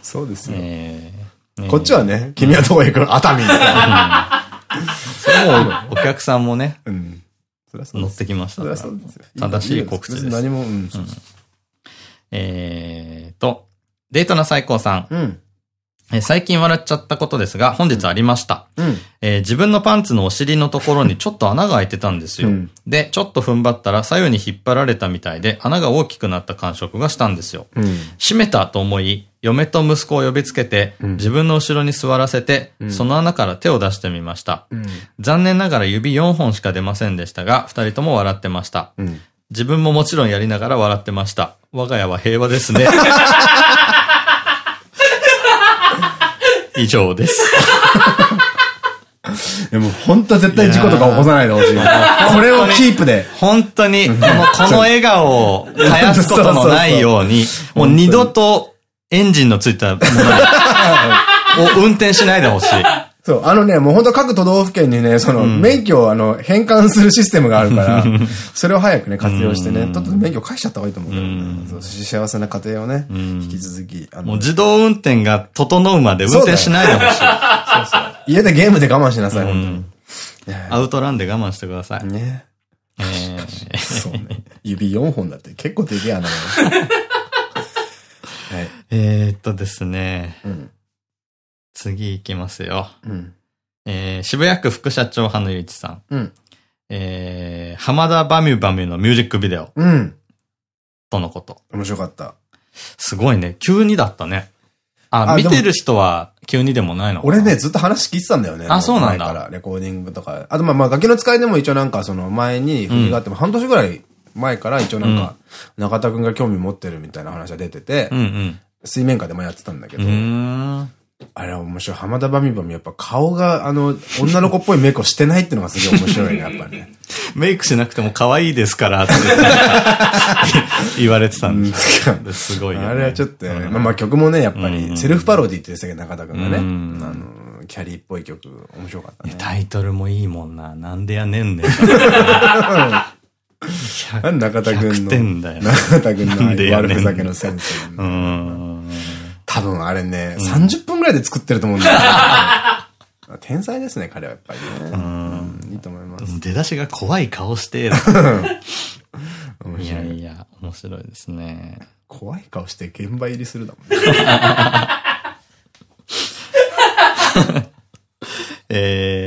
そうですねこっちはね、君はどこへ行くの？熱海みたいな。それもお客さんもね、乗っ。てきました。正しい告知です何も、えーと、デートな最高さん。うん。えー最近笑っちゃったことですが、本日ありました。うん。えー自分のパンツのお尻のところにちょっと穴が開いてたんですよ。うんで、ちょっと踏ん張ったら左右に引っ張られたみたいで、穴が大きくなった感触がしたんですよ。うん。閉めたと思い、嫁と息子を呼びつけて、自分の後ろに座らせて、その穴から手を出してみました。うん。残念ながら指4本しか出ませんでしたが、二人とも笑ってました。うん。自分ももちろんやりながら笑ってました。我が家は平和ですね。以上です。でも本当は絶対事故とか起こさないでほしい。これをキープで。本当に、この、この笑顔を絶やすことのないように、もう二度とエンジンのついたもの を運転しないでほしい。そう、あのね、もう本当各都道府県にね、その、免許をあの、返還するシステムがあるから、それを早くね、活用してね、とっとと免許返しちゃった方がいいと思うけどね。そう幸せな家庭をね、引き続き、もう、自動運転が整うまで運転しないでほしい。家でゲームで我慢しなさい、本うんアウトランで我慢してください。ね。えー そうね。指4本だって結構でけえ穴だね。はい。えーっとですね。うん。次行きますよ。うん。えー渋谷区副社長派のゆういちさん。うん。えー浜田バミュバミュのミュージックビデオうん。とのこと。面白かった。すごいね。急にだったね。あ、あ見てる人は急にでもないの俺ね、ずっと話聞いてたんだよね。あそうなんだ前から、レコーディングとか。あと、まあ、まあ、ガキの使いでも一応なんか、その前に振りがあっても、半年ぐらい前から一応なんか、中田くんが興味持ってるみたいな話が出ててう、ん水面下でもやってたんだけうん。うど、ーん。あれは面白い。浜田バミバミ、やっぱ顔が、あの、女の子っぽいメイクをしてないっていうのがすげえ面白いね、やっぱね。メイクしなくても可愛いですからって言われてたんですうんすごいよね。あれはちょっと、うんまあまあ曲もね、やっぱうんり、セルフパロディって言ってたけど、中田くんがね、うんあの、キャリーっぽい曲、面白かったね。タイトルもいいもんな。なんでやねんねん。なんで中田くん100の、点だよ。中田くんの悪ふざけのセンス。うーん。多分あれね、30分ぐらいで作ってると思うんだよ。天才ですね、彼はやっぱりね。うんいいと思います。出だしが怖い顔して、いやいや、面白いですね。怖い顔して現場入りするだもんね。えー、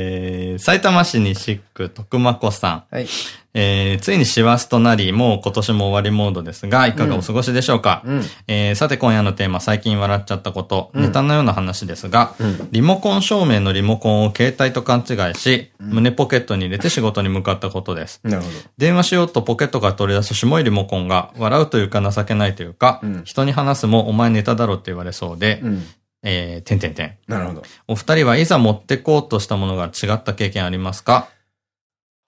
埼玉市西区徳間子さん。はい。えー、ついに師走となり、もう今年も終わりモードですが、いかがお過ごしでしょうか、うんえー、さて今夜のテーマ、最近笑っちゃったこと、ネタのような話ですが、リモコン照明のリモコンを携帯と勘違いし、胸ポケットに入れて仕事に向かったことです。なるほど。電話しようとポケットから取り出すしもいリモコンが、笑うというか情けないというか、うん人に話すもお前ネタだろって言われそうで、うん。えー、てんてんてん。なるほど。お二人はいざ持ってこうとしたものが違った経験ありますか？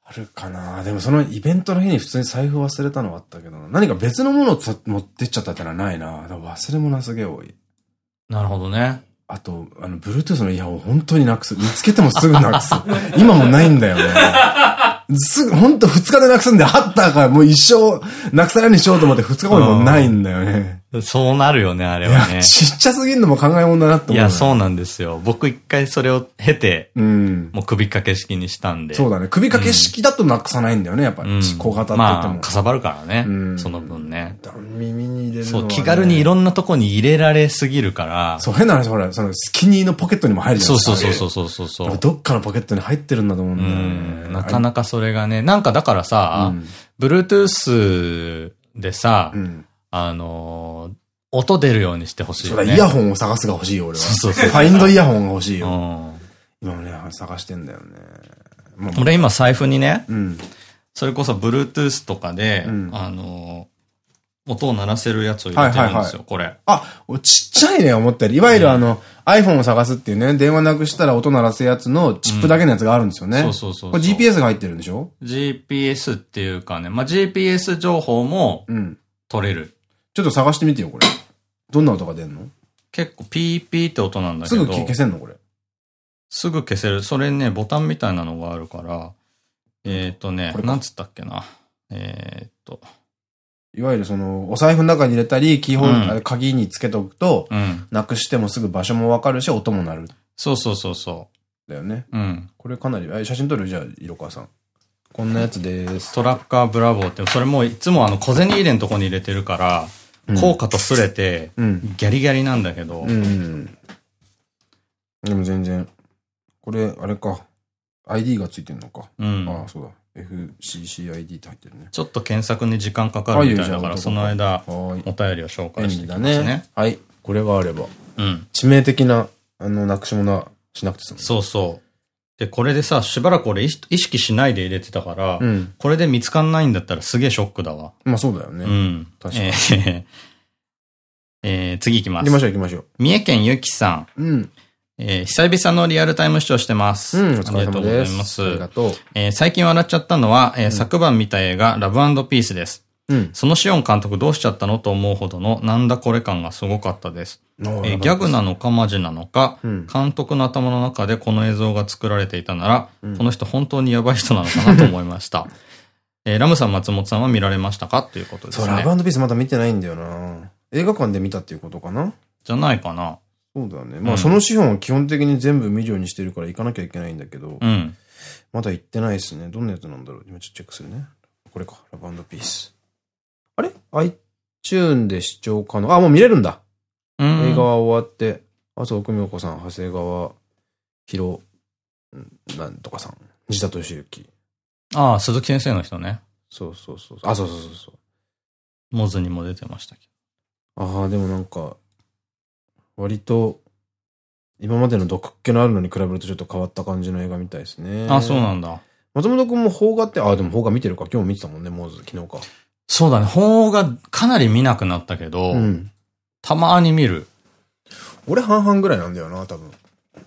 あるかなでもそのイベントの日に普通に財布忘れたのはあったけどな、何か別のものをつ持ってっちゃったってのはないな忘れ物はすげえ多い。なるほどね。あと、あの、Bluetooth のイヤホン本当になくす。見つけてもすぐなくす。今もないんだよね。すぐ、ほんと2日でなくすんで、あったからもう一生なくさないようにしようと思って2日後にもうないんだよね。そうなるよね、あれはね。ちっちゃすぎんのも考えもんだなって思う。いや、そうう。なんですよ。僕一回それを経て、うん。もう首掛け式にしたんで。そうだね。首掛け式だとなくさないんだよね、やっぱり。うん小型って言ってまあ、も。かさばるからね。うんその分ね。耳に入れるのは、そう、ね。気軽にいろんなとこに入れられすぎるから。そう、変な話、ほら、その、スキニーのポケットにも入るじゃん。そうそうそうそうそうそうそう。どっかのポケットに入ってるんだと思うんだうよん。ね。なかなかそれがね、なんかだからさ、うん Bluetooth でさ、うん。あのー、音出るようにしてほしいそうだ、よね。イヤホンを探すが欲しいよ、俺は。そうそうそうファインドイヤホンが欲しいよ。うん。今もね、探してんだよね。まあ俺今財布にね、うん。それこそ Bluetooth とかで、うんあのー、音を鳴らせるやつを入れてるんですよ、これ。あ、ちっちゃいね、思ったより。いわゆるあの、iPhone を探すっていうね、電話なくしたら音鳴らすやつのチップだけのやつがあるんですよね。そうそうそうこれ GPS が入ってるんでしょ？GPS っていうかね、まあ、GPS 情報もうん。取れる。ちょっと探してみてよ、これ。どんな音が出んの？結構ピーピーって音なんだけど。すぐ消せんのこれ。すぐ消せる。それね、ボタンみたいなのがあるから、えっ、ー、とねこなんつったっけな。えっ、と、いわゆるその、お財布の中に入れたり、キーホルうん鍵につけておくと、うん。なくしてもすぐ場所もわかるし、音も鳴る。そうそうそうそだよね。う。うん。これかなり、あ写真撮る？じゃあ、色川さん。こんなやつです。トラッカーブラボーって、それもいつもあの小銭入れのとこに入れてるから、うん効果とすれて、うん。ギャリギャリなんだけど、うん。でも全然、これ、あれか。ID がついてんのか。うん。ああ、そうだ。FCCID って入ってるね。ちょっと検索に時間かかるみたいだから、その間。お便りを紹介していきだますね。ね。はい。これがあれば。うん。致命的な、あの、なくし物はしなくて済む。そうそう。で、これでさ、しばらく俺意識しないで入れてたから、うん。これで見つかんないんだったらすげえショックだわ。まあそうだよね。うん。確かにえーえー次行きます。行きましょう行きましょう。三重県ゆきさん。うん。えー久々のリアルタイム視聴してます。うん、お疲れ様ありがとうござ。います。ありがとう。えー最近笑っちゃったのは、えー昨晩見た映画、ラブピースです。うん。そのシオン監督どうしちゃったのと思うほどのなんだこれ感がすごかったです。えーギャグなのかマジなのか、うん監督の頭の中でこの映像が作られていたなら、うんこの人本当にやばい人なのかなと思いました。えーラムさん、松本さんは見られましたか？っていうことですそう、ね。ラブピースまだ見てないんだよな映画館で見たっていうことかな？じゃないかな。そうだよね。まうんあその資本は基本的に全部見るようにしてるから行かなきゃいけないんだけど、うん。まだ行ってないですね。どんなやつなんだろう？今ちょっとチェックするね。これか。ラブピース。あれ ?iTune で視聴可能？あ、もう見れるんだ。うん映画は終わって、麻生久美子さん、長谷川博、んなんとかさん、西田敏行。ああ、鈴木先生の人ね。そうそうそう。あ、そうそうそうそう。モズにも出てましたけああ、でもなんか、割と、今までの毒っ気のあるのに比べるとちょっと変わった感じの映画みたいですね。ど。あ、そうなんだ。松本くんも邦画って、ああ、でも邦画見てるか。今日も見てたもんね、モーズ、昨日か。そうだね。本がかなり見なくなったけど、うん。たまに見る。俺半々ぐらいなんだよな、多分。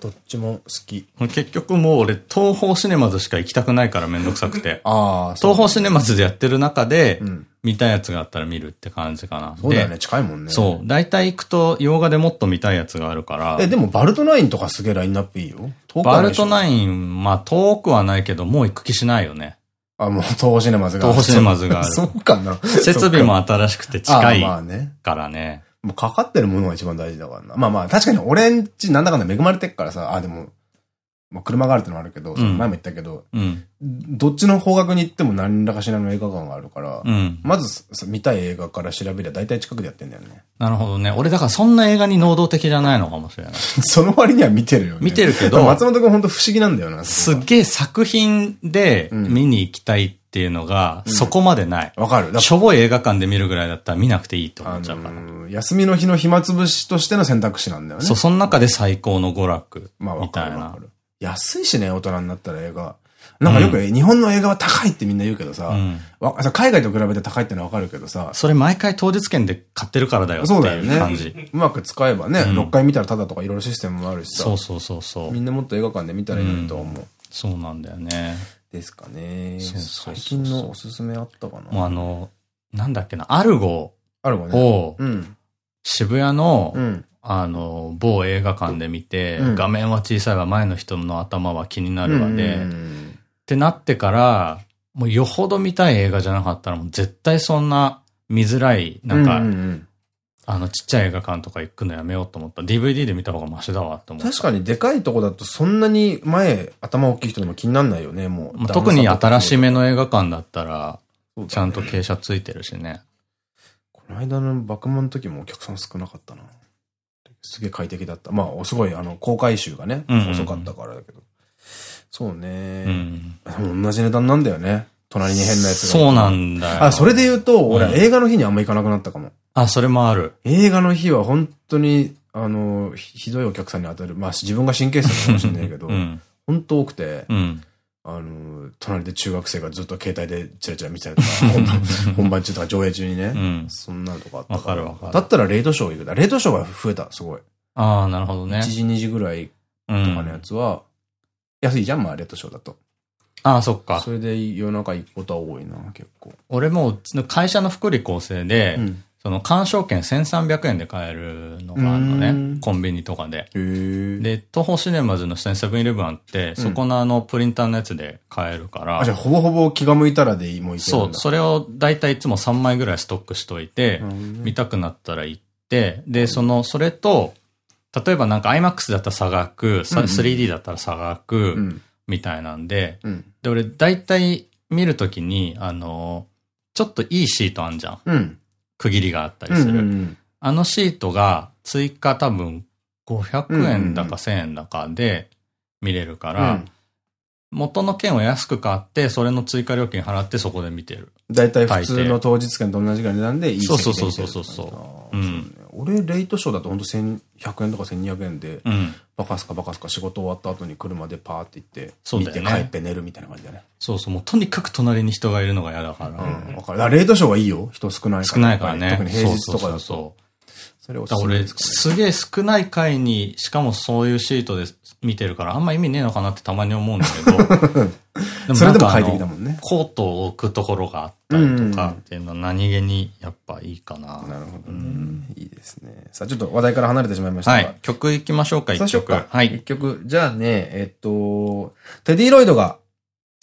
どっちも好き。結局もう俺、東宝シネマズしか行きたくないからめんどくさくて。ああ、東宝シネマズでやってる中で、うん。見たいやつがあったら見るって感じかな。そうだよね、で近いもんね。そう。大体行くと、洋画でもっと見たいやつがあるから。え、でもバルトナインとかすげえラインナップいいよ。バルト。ナイン、まあ遠くはないけど、もう行く気しないよね。あ、もう東宝シネマズが。東宝シネマズがある そうかな。設備も新しくて近いあまあね。からね。もうかかってるものが一番大事だからな。まあまあ、確かに俺んちなんだかんだ恵まれてっからさ、あ、でも、まあ車があるってのもあるけど、前も言ったけど、うん。どっちの方角に行っても何らかしらの映画館があるから、うん。まずさ見たい映画から調べりゃ大体近くでやってんだよね。なるほどね。俺だからそんな映画に能動的じゃないのかもしれない。その割には見てるよね。見てるけど松本くんほんと不思議なんだよな。すっげえ作品でうん見に行きたいっていうのが、そこまでない。がわかる。だしょぼい映画館で見るぐらいだったら見なくていいと思あっちゃうから。休みの日の暇つぶしとしての選択肢なんだよね。そう、その中で最高の娯楽まあわみたいなかるわか。る。安いしね、大人になったら映画。なんかよく、日本の映画は高いってみんな言うけどさ、うん海外と比べて高いってのはわかるけどさ、それ毎回当日券で買ってるからだよってそうだよいう感じ。ね。うまく使えばね、うん6回見たらタダとかいろいろシステムもあるしさ、そうそうそうそうみ。んなもっと映画館で見たらいいのにとは思う。そうなんだよね。ですかね。そうそうそう最近のおすすめあったかな？もうあの、なんだっけな、アルゴあるわね。をうん。渋谷の、うん。あの、某映画館で見て、うん画面は小さいわ、前の人の頭は気になるわで、うっんてなってから、もうよほど見たい映画じゃなかったらもう絶対そんな見づらい、なんか、あのちっちゃい映画館とか行くのやめようと思った。DVD で見た方がマシだわって思った。確かにでかいとこだとそんなに前頭大きい人でも気になんないよね、もう。まあ特に新しめの映画館だったら、ちゃんと傾斜ついてるしね。この間のバクマンの時もお客さん少なかったな。すげえ快適だった。まあ、すごい、あの、公開集がね、遅かったからだけど。そううね。同じ値段なんだよね。隣に変なやつが。そうなんだよ。あ、それで言うと、俺、うん映画の日にあんま行かなくなったかも。あ、それもある。映画の日は本当に、あの、ひひどいお客さんに当たる。まあ、自分が神経質なのかもしれないけど、うん。本当多くて、うん。あの、隣で中学生がずっと携帯でチラチラ見てたりとか、本番中とか上映中にね。うん。そんなのとかあったわかるわかるだったらレイトショー行くだ。レイトショーが増えた、すごい。ああ、なるほどね1。時、2時ぐらいうとかのやん。つは、安いじゃん、まあ、レイトショーだと。ああ、そっかそ。れで夜中行くことは多いな、結構。俺もう会社の福利厚生で、うんその鑑賞券1300円で買えるのがあるのねうん。コンビニとかで。で、東宝シネマズの下にセブンイレブンあって、そこのあのプリンターのやつで買えるから、あ、じゃあ、ほぼほぼ気が向いたらでいい、もういけるそう。それをだいたいいつも3枚ぐらいストックしといて、うん見たくなったら行って、で、その、それと、例えばなんか IMAX だったら差額、さうんうん 3D だったら差う額、ん。みたいなんで、うん。で、俺大体見るときに、あの、ちょっといいシートあんじゃん。うん。区切りがあったりうん。する。うんあのシートが追加多分500円だか1000円だかで見れるから、元の券を安く買って、それの追加料金払ってそこで見てる。だいたい普通の当日券と同じぐらいの値段でいい席そうそうそうそうそううんね俺、レイトショーだと本当1100円とか1200円で、うん。バカすかバカすか仕事終わった後に車でパーって行って、見てそうだよね帰って寝るみたいな感じだね。そうそう、もうとにかく隣に人がいるのが嫌だから。うん。わかる。だからレイトショーはいいよ。人少ないから。少ないからね。特に平日とかだそうそうそうと。それおすすめですか？ねすげえ少ない回に、しかもそういうシートで見てるから、あんま意味ねえのかなってたまに思うんだけど。でそれでも快適だもんね。コートを置くところがあったりとかっていうのは何気にやっぱいいかな。なるほどね。いいですね。さあ、ちょっと話題から離れてしまいましたが。はい。曲行きましょうか、一曲。はい一。曲。じゃあね、えっと、テディ・ロイドが、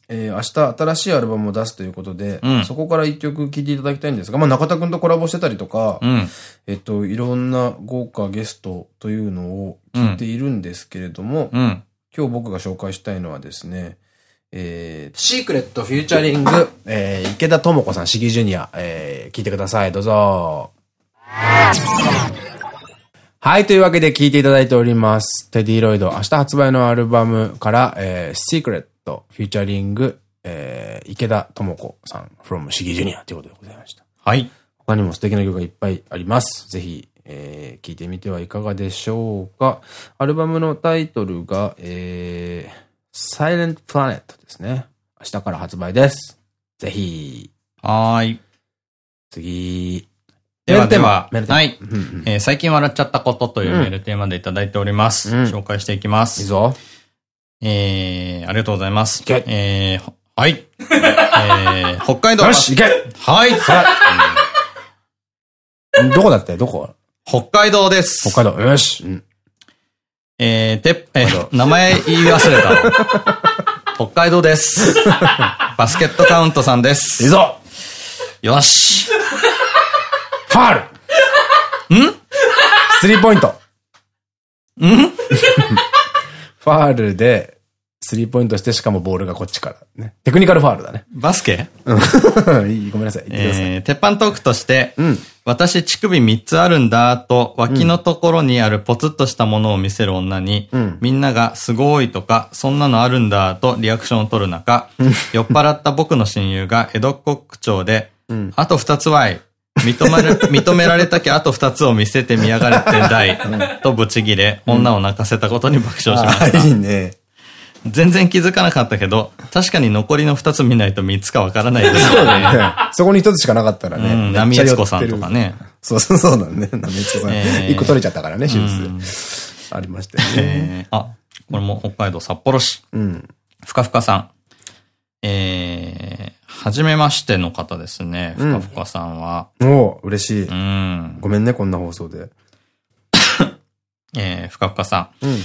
えー明日新しいアルバムを出すということで、うんそこから一曲聴いていただきたいんですが、まあ中田くんとコラボしてたりとか、うん。えっと、いろんな豪華ゲストというのを聞いているんですけれども、うん。今日僕が紹介したいのはですね、えー、 Secret featuring、えー、池田智子さん、 Shiggy Jr.、えー、聞いてください。どうぞ。はい、というわけで聞いていただいております。 TeddyLoid、明日発売のアルバムから、えー、 Secret featuring、えー、池田智子さん、from Shiggy Jr.ということでございました。はい。他にも素敵な曲がいっぱいあります。ぜひ、えー、聴いてみてはいかがでしょうか。アルバムのタイトルが、えー、Silent Planet ですね。明日から発売です。ぜひ、はーい。次。ではでは、メールテーマはい。えー最近笑っちゃったことというメールテーマでいただいております。うん紹介していきます。いいぞ。えー、ありがとうございます。えー、ほはい。えー、北海道。よし、行けはい。どこだって？どこ？北海道です。北海道。よし。うんえー、て、えー、名前言い忘れた。北海道です。バスケットカウントさんでいいす。ぞよし。ファールん？スリーポイント。ん？ファールで、スリーポイントして、しかもボールがこっちから。ね。テクニカルファールだね。バスケ？うん。いい、ごめんなさい。言ってください。えー、鉄板トークとして、うん。私乳首3つあるんだと、脇のところにあるポツッとしたものを見せる女に、うんみんながすごいとか、そんなのあるんだとリアクションを取る中、酔っ払った僕の親友が江戸っ子口調で、うんあと2つはい。認められ、認められたきゃあと2つを見せてみやがれってんだい。とブチギレ、女を泣かせたことに爆笑しまあした。いいね。全然気づかなかったけど、確かに残りの2つ見ないと3つかわからないですよね。そこに一つしかなかったらね。うん、波江津子さんとか。ね。そうそうそうだね。波江津子さん。えー一個取れちゃったからね、手うん術。ありましたよね。えー、あ、これも北海道札幌市。うん。ふかふかさん。えー、はじめましての方ですね。ふかふかさんは。おう嬉しい。うん。ごめんね、こんな放送で。えー、ふかふかさん。うん。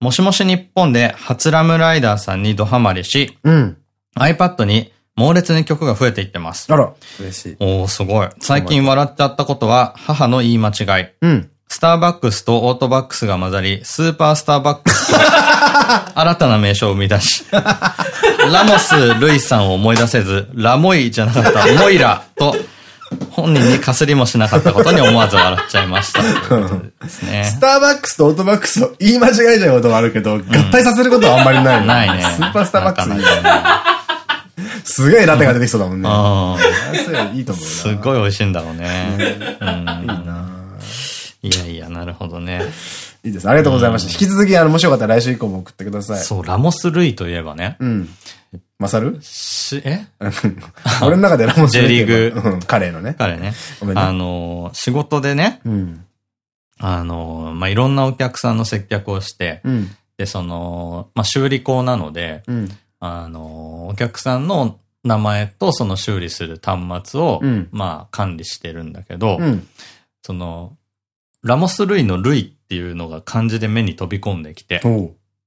もしもし日本で初ラムライダーさんにドハマりし、うん。iPad に猛烈に曲が増えていってます。あら、嬉しい。おー、すごい。最近笑っちゃったことは、母の言い間違い。うん。スターバックスとオートバックスが混ざり、スーパースターバックスと 新たな名称を生み出し、ラモス・ルイさんを思い出せず、ラモイじゃなかった、モイラと、本人にかすりもしなかったことに思わず笑っちゃいました。ですねス。ターバックスとオートバックスを言い間違えちゃうことはあるけど、合体させることはあんまりないね ないねスーパースターバックス。すげえラテが出てきそうだもんね。あそれいいと思う。すごい美味しいんだろうね。うんいいな。いやいや、なるほどね。いいです。ありがとうございました。引き続き、あの、もしよかったら来週以降も送ってください。そう、ラモス・ルイといえばね。うん。マサル？し、え？俺の中でラモス J リーグうん、カレーのね。彼ね。ごめんねあの、仕事でね、うん。あの、まあ、いろんなお客さんの接客をして、うん。で、その、まあ、修理工なので、うん。あの、お客さんの名前とその修理する端末を、うんまあ、管理してるんだけど、うん。その、ラモス・ルイのルイっていうのが漢字で目に飛び込んできて。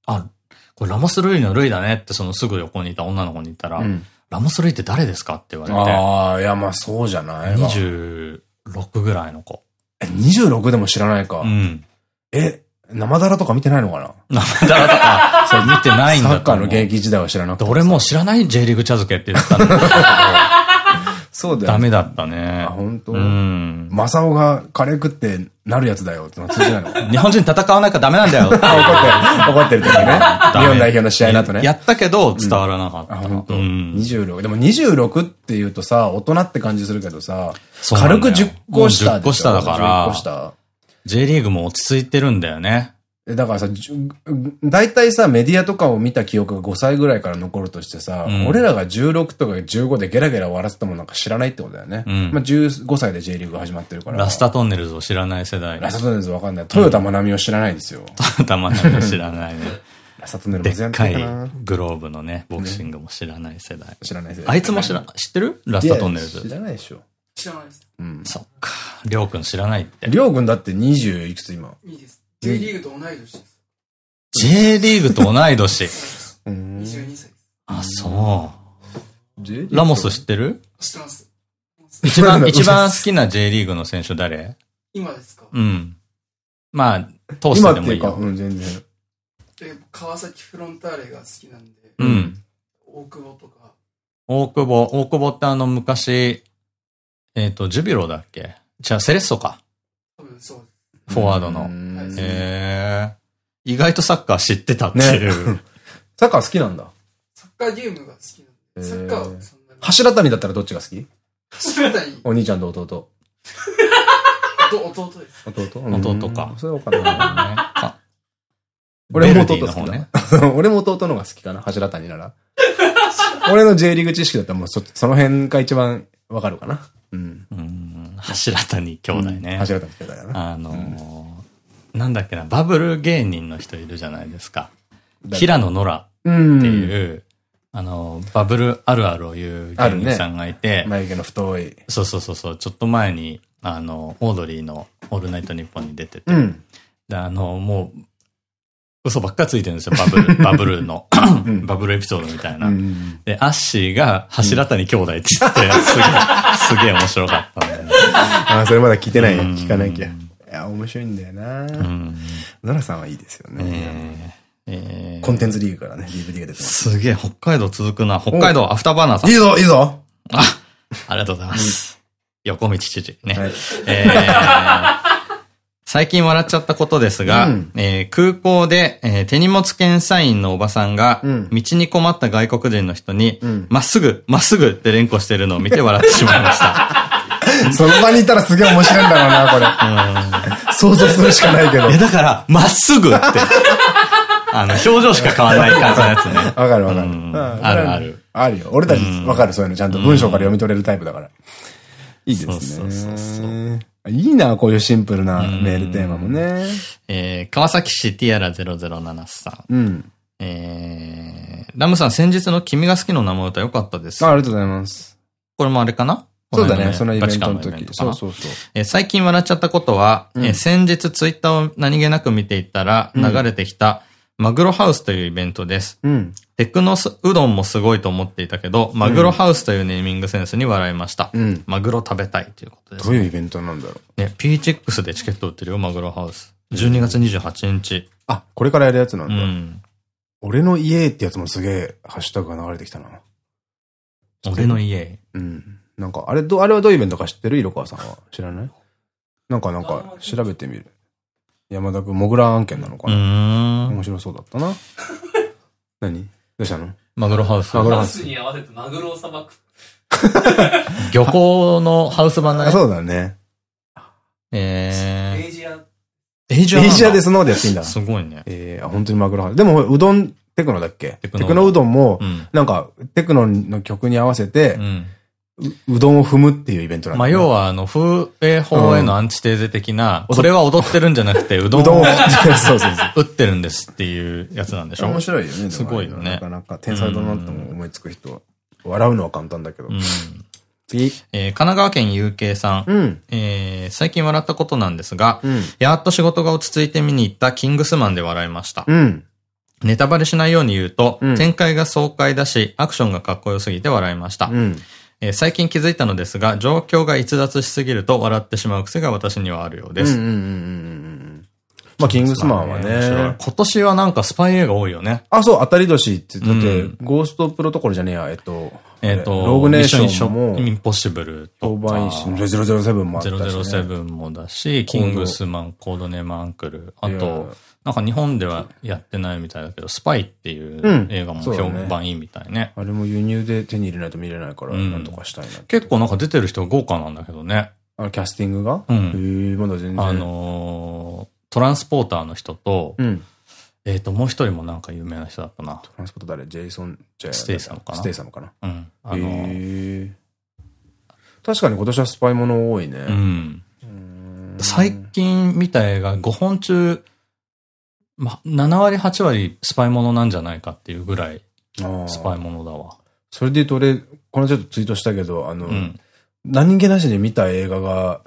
あ、これラモス・ルイのルイだねってそのすぐ横にいた女の子に言ったら、うん。ラモス・ルイって誰ですかって言われて、ああ、いや、まあそうじゃないわ。26ぐらいの子。え、26でも知らないかう。ん。え、生だらとか見てないのかな？なんだとか、それ見てないんサだと思うッカーの現役時代は知らなくて。で俺もう知らない J リーグ茶漬けって言ってたんだけど、そうだよ。ダメだったね。あ、本当？うん。マサオがカレー食ってなるやつだよって通じないの日本人戦わなきゃダメなんだよ。あ怒ってる。怒ってる時ね。日本代表の試合の後ね。やったけど伝わらなかった。あ、本当？うん26。でも26って言うとさ、大人って感じするけどさ、軽く10個下もう10個下だから10個下。J リーグも落ち着いてるんだよね。えだからさ、じゅ大体さ、メディアとかを見た記憶が5歳ぐらいから残るとしてさ、うん俺らが16とか15でゲラゲラ笑ってたもんなんか知らないってことだよね。うんまあ15歳で J リーグ始まってるから。ラスタトンネルズを知らない世代。ラスタトンネルズわかんない。トヨタマナミを知らないですよ。たまにも知らないね。ラスタトンネルでも全っかいグローブのね、ボクシングも知らない世代。知らないですあいつも知ら、知ってる？ラスタトンネルいや知ズ。らないでしょ。知らないです。うん。そっか。りょうくん知らないって。りょうくんだって20いくつ今？いいです。J リーグと同い年です。J リーグと同い年。うん。22歳です。あ、そう。グラモス知ってる？知ってます。一番、一番好きな J リーグの選手誰？今ですか？うん。まあ、通してでもいいよ。うん、全然。で川崎フロンターレが好きなんで、うん。大久保とか、大久保、大久保ってあの昔、えっと、ジュビロだっけ？じゃあ、セレッソか。多分そうフォワードの。へえ。意外とサッカー知ってたっていう。サッカー好きなんだ。サッカーゲームが好きなんで、サッカーはそんなに。柱谷だったらどっちが好き？柱谷、お兄ちゃんと弟。弟弟です。弟？弟かうんそれはわかんない。あ俺も弟好きの方ね。だ。俺も弟の方が好きかな、柱谷なら。俺の J リーグ知識だったらもうそその辺が一番わかるかな。うん。うん。柱谷兄弟ね。柱谷兄弟だな。あのー、なんだっけな、バブル芸人の人いるじゃないですか。誰？平野ノラうん。っていう、あの、バブルあるあるを言う芸人さんがいて、眉毛の太い。そうそうそうそう、ちょっと前に、あの、オードリーのオールナイトニッポンに出てて、うん。で、あの、もう、嘘ばっかついてるんですよ、バブル、バブルの、ん バブルエピソードみたいな。うん。で、アッシーが柱谷兄弟って言って、すげえ、すげえ面白かったんだよね。あ、それまだ聞いてない？ね。うん聞かなきゃ。いや、面白いんだよな。うん。ノラさんはいいですよね。えーえーコンテンツリーグからね、DVD が出てます。すげえ、北海道続くな。北海道アフターバーナーさんいい。ぞ、いいぞあ、ありがとうございます。横道知事ね。はいえー最近笑っちゃったことですが、うんえー空港で、えー手荷物検査員のおばさんが、うん道に困った外国人の人にうん、ま、っすぐ、まっすぐって連呼してるのを見て笑ってしまいました。その場にいたらすげえ面白いんだろうな、これ。想像するしかないけど。え、だから、まっすぐって、あの、表情しか変わらない感じのやつね。わかるわかる。あるある。あるよ。俺たちうんわかる、そういうの。ちゃんと文章から読み取れるタイプだから。いいですそうそうそうそね。いいな、こういうシンプルなメールテーマもね。えー川崎市ティアラ007さん。うん。えー、ラムさん先日の君が好きの生歌良かったです。あありがとうございます。これもあれかな？そうだね、そのイベントの時ン。トかな？そうそうそう。えー最近笑っちゃったことは、うんえー先日ツイッターを何気なく見ていったらうん流れてきた、マグロハウスというイベントです。うん。テクノスうどんもすごいと思っていたけど、マグロハウスというネーミングセンスに笑いました。うん。マグロ食べたいということですどういうイベントなんだろう。ね、PHX でチケット売ってるよ、マグロハウス。12月28日。あ、これからやるやつなんだ。うん。俺の家ってやつもすげえ、ハッシュタグが流れてきたな。俺の家。うん。なんか、あれ、ど、あれはどういうイベントか知ってる？色川さんは。知らない？なんか、なんか、調べてみる。山田くん、モグラ案件なのかうな、ーん。面白そうだったな。何？どうしたの？マグロハウス。マグロハウスに合わせてマグロをさばく。漁港のハウス版だあ、ね。そうだね。えエイジア、ー、エイジアエイジアでススノーでやっていいんだ。すごいね。えー、あ本当にマグロハウス。でも、うどん、テクノだっけ？テテクノクノうどんもう、ん。なんか、テクノの曲に合わせてう、ん。ううどんを踏むっていうイベントなんだまあ、要は、あの、風営法へのアンチテーゼ的な、これは踊ってるんじゃなくて、うどうんを そうそうそう。打ってるんですっていうやつなんでしょ？面白いよね。すごいよねなかなか天才だなと思いつく人は。笑うのは簡単だけどう。ん。次。えー神奈川県有形さん。うん。えー最近笑ったことなんですが、うん。やっと仕事が落ち着いて見に行ったキングスマンで笑いました。うん。ネタバレしないように言うと、うん展開が爽快だし、アクションがかっこよすぎて笑いました。うん。えー最近気づいたのですが、状況が逸脱しすぎると笑ってしまう癖が私にはあるようです。うんうんうんうんうん。まあ、キングスマンはね。今年はなんかスパイ映画多いよね。あ、そう、当たり年って、だってうん、ゴーストプロトコルじゃねえや、えっと、えっと、ローグネーションもインポッシブルとか、当番師、007もあったし、ね。007もだし、キングスマン、コードネームアンクル、あと、なんか日本ではやってないみたいだけど、スパイっていううん映画も評判いいみたいね。あれも輸入で手に入れないと見れないから、うんなんとかしたいな。結構なんか出てる人豪華なんだけどね。あの、キャスティングが？うんへえ、まだ全然。あ、のートランスポーターの人と、うん。えっと、もう一人もなんか有名な人だったな。トランスポート誰？ジェイソン、ジェイステイサムかなステイサムかな。うん。あのー。確かに今年はスパイもの多いね。うん。最近見た映画5本中、ま、7割8割スパイものなんじゃないかっていうぐらいスパイものだわ。それで言うと俺、このちょっとツイートしたけど、あの、うん。何気なしに見た映画が、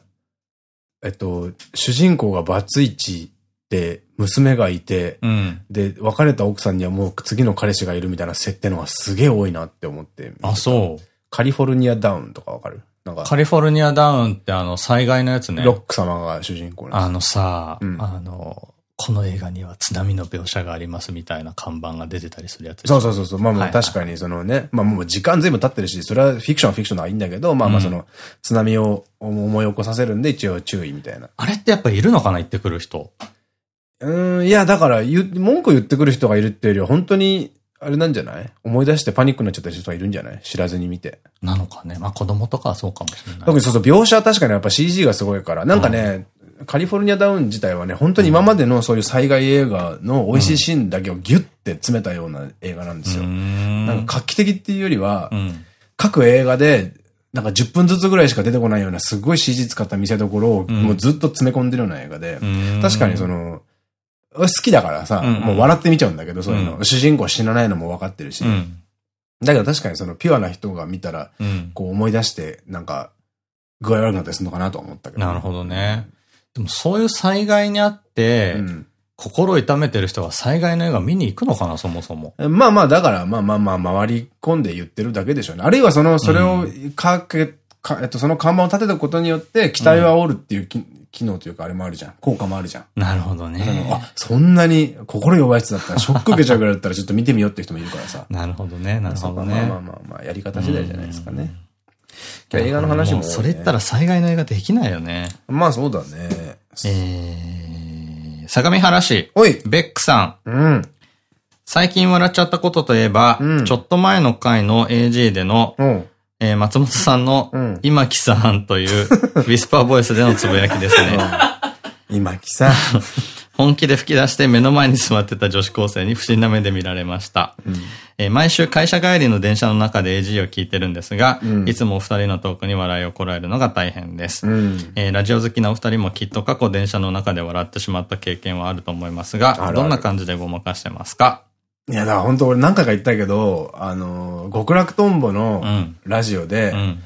えっと、主人公がバツイチで、娘がいて、うん。で、別れた奥さんにはもう次の彼氏がいるみたいな設定のがすげえ多いなって思って。あ、そう。カリフォルニアダウンとかわかる？なんか、カリフォルニアダウンってあの災害のやつね。ロック様が主人公あのさ、うんあの、この映画には津波の描写がありますみたいな看板が出てたりするやつそうそうそうそう。まあまあ確かにそのね、まあもう時間全部経ってるし、それはフィクションはフィクションはいいんだけど、まあまあその、津波を思い起こさせるんで一応注意みたいな。あれってやっぱいるのかな？言ってくる人。うーん、いやだから言う、文句言ってくる人がいるっていうよりは本当に、あれなんじゃない？思い出してパニックになっちゃった人がいるんじゃない？知らずに見て。なのかね。まあ子供とかはそうかもしれない。特にそうそう、描写は確かにやっぱ CG がすごいから、なんかね、カリフォルニアダウン自体はね、本当に今までのそういう災害映画の美味しいシーンだけをギュッて詰めたような映画なんですよ。んなんか画期的っていうよりは、うん。各映画で、なんか10分ずつぐらいしか出てこないようなすごい CG 使った見せ所をんもうずっと詰め込んでるような映画で、うん確かにその、俺好きだからさ、もう笑って見ちゃうんだけど、そういうの。うん主人公死なないのも分かってるし。うん。だけど確かにそのピュアな人が見たら、うん。こう思い出して、なんか、具合悪くなったりするのかなとは思ったけど。なるほどね。でもそういう災害にあって、うん。心痛めてる人は災害の映画見に行くのかな、そもそも。まあまあ、だから、まあまあまあ、回り込んで言ってるだけでしょうね。あるいはその、それをかけ、か、えっと、その看板を立てたことによって、期待を煽るっていうき、機能というか、あれもあるじゃん。効果もあるじゃん。なるほどね。あ、そんなに心弱い人だったら、ショック受けちゃうぐらいだったら、ちょっと見てみようって人もいるからさ。なるほどね、なるほどね。まあまあまあまあ、やり方次第じゃないですかね。今日映画の話もそれ言ったら災害の映画できないよね。まあそうだね。えー、相模原市、おいベックさん。うん。最近笑っちゃったことといえば、うんちょっと前の回の AG での、うん。えー松本さんのうん、今木さんという、ウィスパーボイスでのつぶやきですね。今木さん。本気で吹き出して目の前に座ってた女子高生に不審な目で見られました。えー毎週会社帰りの電車の中で AG を聞いてるんですが、うんいつもお二人のトークに笑いをこらえるのが大変です。うん。えーラジオ好きなお二人もきっと過去電車の中で笑ってしまった経験はあると思いますが、あるあるどんな感じでごまかしてますか？いや、だから本当俺何回か言ったけど、あの、極楽とんぼのうんラジオで、うん。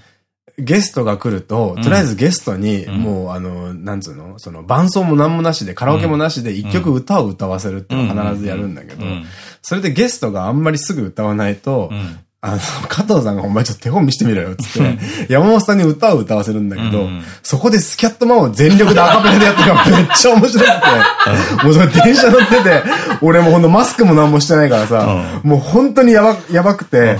ゲストが来ると、うん。とりあえずゲストに、ん。もうあの、なんつうの？その伴奏も何もなしで、カラオケもなしで一曲歌を歌わせるっていうのを必ずやるんだけどうん、それでゲストがあんまりすぐ歌わないとう、ん。あの、加藤さんがお前ちょっと手本見してみろよ、つって、山本さんに歌を歌わせるんだけどうん、そこでスキャットマンを全力でアカペラでやってるからめっちゃ面白くて、もうそれ電車乗ってて、俺もうほんとマスクも何もしてないからさ、もう本当にやば、やばくて、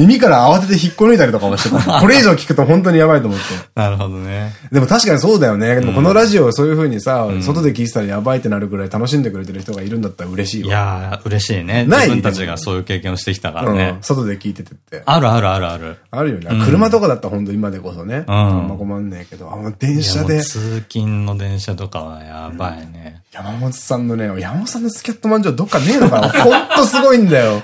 耳から慌てて引っこ抜いたりとかもしてた。これ以上聞くと本当にやばいと思って。なるほどね。でも確かにそうだよね。でもこのラジオをそういう風にさ、外で聞いてたらやばいってなるぐらい楽しんでくれてる人がいるんだったら嬉しいいわ。やー、嬉しいね。ない自分たちがそういう経験をしてきたからうんね。外で聞いててって。あるあるあるある。あるよね。車とかだったら本当今でこそね。あんま困んねえけど、あの電いや車で通勤の電車とかはやばいね。山本さんのね、山本さんのスキャットマンジョどっかねえのかなほんとすごいんだよ。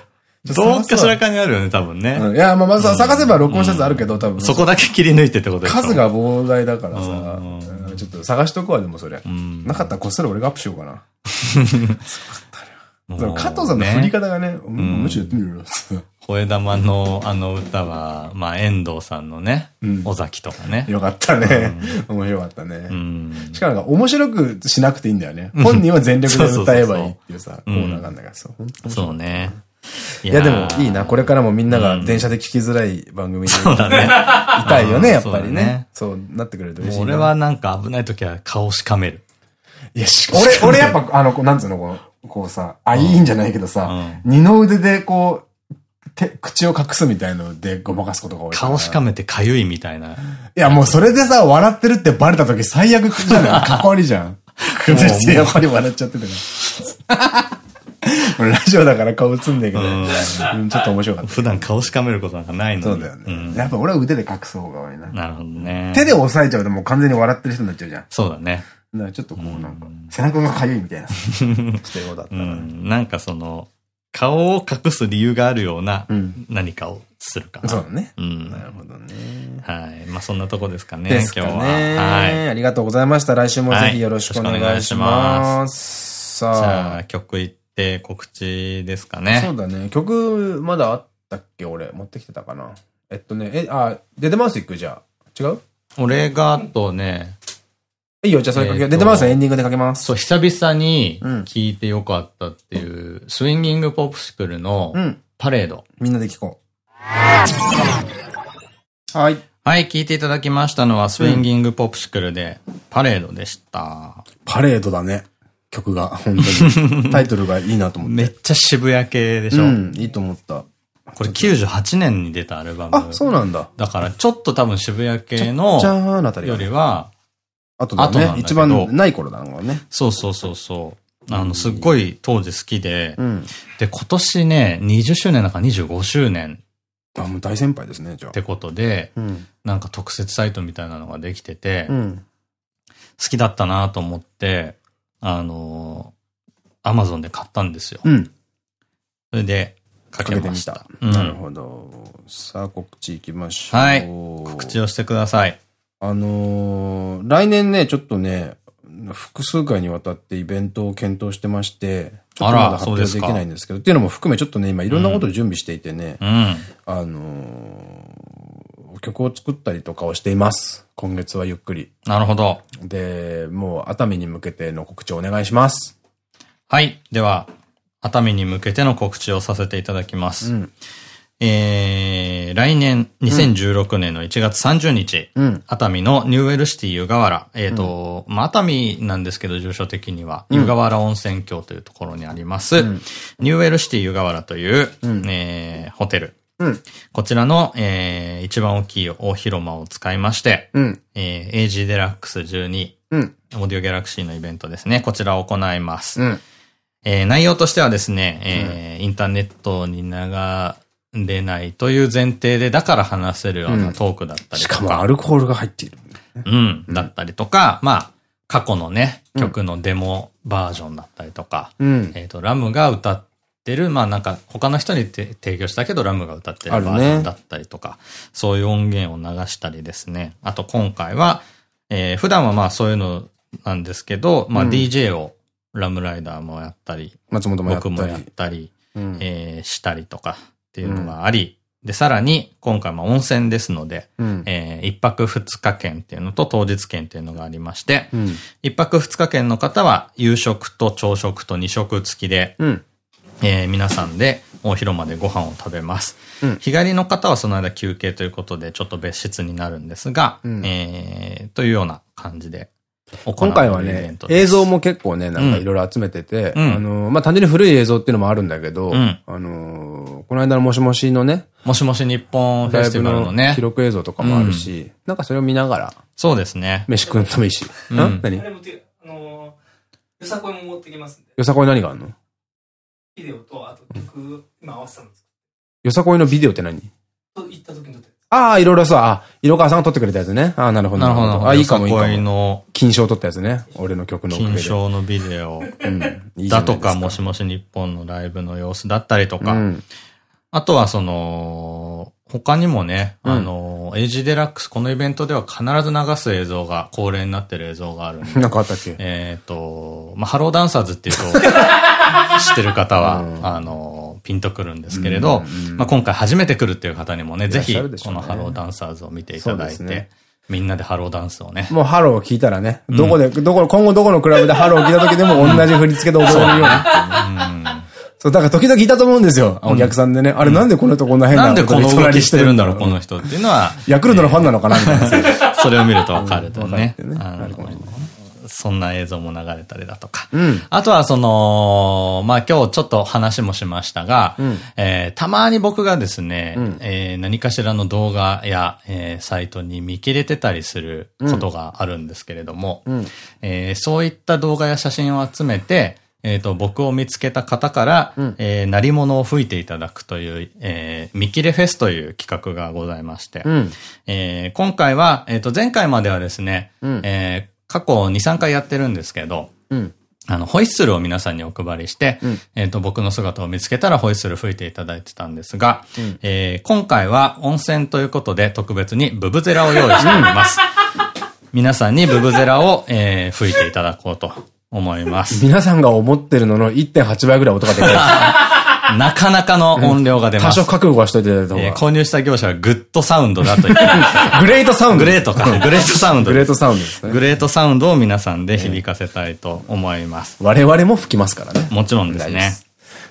どっかしらかにあるよね、多分ね。うんいや、まあまず探せば録音したやつあるけど、多分。そこだけ切り抜いてってこと数が膨大だからさ、ちょっと探しとくわ、でもそれ。んなかったらこっそり俺がアップしようかな。加藤さんの振りね方がね、うんむしろやってみるよ。吠え玉のあの歌は、まあ、遠藤さんのねうん、尾崎とかね。よかったね。面白かったね。うん。しかもなんか面白くしなくていいんだよね。本人は全力で歌えばいいっていうさ、コーナーがあるんだからそうね。いいやでもいいな。これからもみんなが電車で聞きづらい番組でそうだね。いたいよね、やっぱりねね。そうなってくれると嬉しいな。俺はなんか危ない時は顔しかめる。いや、し俺、俺やっぱ、あの、こうなんつうの、こう、こうさ、あ、いいんじゃないけどさ、う二の腕でこう、手、口を隠すみたいのでごまかすことが多い。顔しかめてかゆいみたいな。いや、もうそれでさ、笑ってるってバレた時最悪じゃない？関わりじゃん。崩してやっぱり笑っちゃってたから。俺 ラジオだから顔映んねえけど、うんちょっと面白かった。普段顔しかめることなんかないのに。そうだよね。んやっぱ俺は腕で隠す方が多いな。なるほどね。手で押さえちゃうともう完全に笑ってる人になっちゃうじゃん。そうだね。ちょっとこうなんか、背中が痒いみたいな。してるようだった。なんかその、顔を隠す理由があるようなうん何かをするかな。そうだね。うん。なるほどね。はい。まあそんなとこですかね、今日は。ね。はい。ありがとうございました。来週もぜひよろしくお願いします。さあ、曲行って告知ですかあ、ね。そうだね。曲、まだあったっけ？俺、持ってきてたかな。えっとね、え、あ、デデマウス行く？じゃあ。違う？俺があとね、いいよ、じゃあそれかけよう。えっとデデマウスはエンディングでかけます。そう、久々にうん聴いてよかったっていう、スインギングポップシクルのうん。パレード。みんなで聞こう。はい。はい、聴いていただきましたのは、スインギングポップシクルで、パレードでした。パレードだね。曲が、本当に。タイトルがいいなと思って。めっちゃ渋谷系でしょ、うん、いいと思った。これ98年に出たアルバム。あ、そうなんだ。だから、ちょっと多分渋谷系のじゃーんあたりよがりは、あとだね。一番ない頃だからね。そうそうそうそう。あの、すっごい当時好きで、うん。で、今年ね、20周年だから25周年あ、もう大先輩ですね、じゃあっ。てことで、うん。なんか特設サイトみたいなのができてて、うん。好きだったなと思って、あのアマゾンで買ったんですよ。うん。それで、かかけました。た。うんなるほど。さあ、告知いきましょう。はい告知をしてください。あのー、来年ね、ちょっとね、複数回にわたってイベントを検討してまして、ちょっとまだ発表できないんですけど、っていうのも含めちょっとね、今いろんなことを準備していてね、うん。あのー、曲を作ったりとかをしています。今月はゆっくり。なるほど。で、もう熱海に向けての告知をお願いします。はい。では、熱海に向けての告知をさせていただきます。うん。えー、来年2016年の1月30日、うん。熱海のニューエルシティ湯河原。えっ、と、まあ、熱海なんですけど、住所的には、湯河原温泉郷というところにあります、ニューエルシティ湯河原という、えーホテル。うん。こちらの、えー一番大きい大広間を使いまして、うん。えー AG デラックス12、うん。オーディオギャラクシーのイベントですね。こちらを行います。うん。えー内容としてはですね、えーインターネットに流れないという前提で、だから話せるようなトークだったりとか。しかもアルコールが入っている。うん、だったりとか、まあ、過去のね、曲のデモバージョンだったりとか、うん。えっと、ラムが歌ってる、まあなんか他の人にて提供したけどラムが歌ってるバージョンだったりとか、そういう音源を流したりですね。あと今回は、えー普段はまあそういうのなんですけど、まあうん DJ をラムライダーもやったり、松本もやったり。僕もやったり、うんえーしたりとかっていうのがあり、で、さらに今回も温泉ですので、うん。えー一泊二日券っていうのと当日券っていうのがありまして、うん。一泊二日券の方は夕食と朝食と二食付きで、うん。えー皆さんで大広間でご飯を食べます。うん。日帰りの方はその間休憩ということでちょっと別室になるんですが、うん。えーというような感じで行今回はね映像も結構ね、なんかいろいろ集めてて、うん。あの、まあ、単純に古い映像っていうのもあるんだけど、うん。あの、この間のもしもしのね、もしもし日本フェスティバルのね記、録映像とかもあるし、なんかそれを見ながら、そうですね。飯食ってもいいし。うん？ん何？あれもて、あのー、よさこいも持ってきますんで、よさこい何があるの？ビデオと、あと曲、今合わせたんですよさこいのビデオって何？と行った時に撮ったやつ。ああ、いろいろさ、あ、色川さんが撮ってくれたやつね。ああ、なるほど。なるほど。あ、いいかもいいかよさこいも。の金賞撮ったやつね。俺の曲の金で。賞のビデオうん。だとか、もしもし日本のライブの様子だったりとか、うん。あとはその、他にもね、うんあの、エイジデラックス、このイベントでは必ず流す映像が、恒例になってる映像があるんで、なんかあったっけ？えっと、まあ、ハローダンサーズっていうと、知ってる方は、うん。あの、ピンとくるんですけれど、まあ、今回初めて来るっていう方にもね、ぜひ、このハローダンサーズを見ていただいて、みんなでハローダンスをね、もうハローを聞いたらね、どこで、どこ、今後どこのクラブでハローを聞いた時でも同じ振り付けで踊れるように。そう、だから時々いたと思うんですよ。お客さんでね。あれなんでこの人こんな変ななんでこの動きしてるんだろう、この人っていうのは、ヤクルトのファンなのかなみたいな。それを見るとわかるとね。ねあのあるかもしれないそんな映像も流れたりだとか。うん。あとはその、まあ今日ちょっと話もしましたが、ん。えーたまに僕がですね、ん。えー何かしらの動画や、えーサイトに見切れてたりすることがあるんですけれども、ん。えーそういった動画や写真を集めて、えっ、と、僕を見つけた方から、えー鳴り物を吹いていただくという、えー見切れフェスという企画がございまして、うん。えー今回は、えっ、と、前回まではですね、うん。えー過去2、3回やってるんですけど、うん。あの、ホイッスルを皆さんにお配りして、うんえっと、僕の姿を見つけたらホイッスル吹いていただいてたんですが、んえー今回は温泉ということで特別にブブゼラを用意しております。皆さんにブブゼラを、えー吹いていただこうと思います。皆さんが思ってるのの1.8倍ぐらい音がでかい。なかなかの音量が出ます。多少覚悟はしといていただいた方が。えー購入した業者はグッドサウンドだと言って。グレートサウンド。グレートか。グレートサウンドグレートサウンドですね。グレートサウンドを皆さんで響かせたいと思います。我々も吹きますからね。もちろんですね。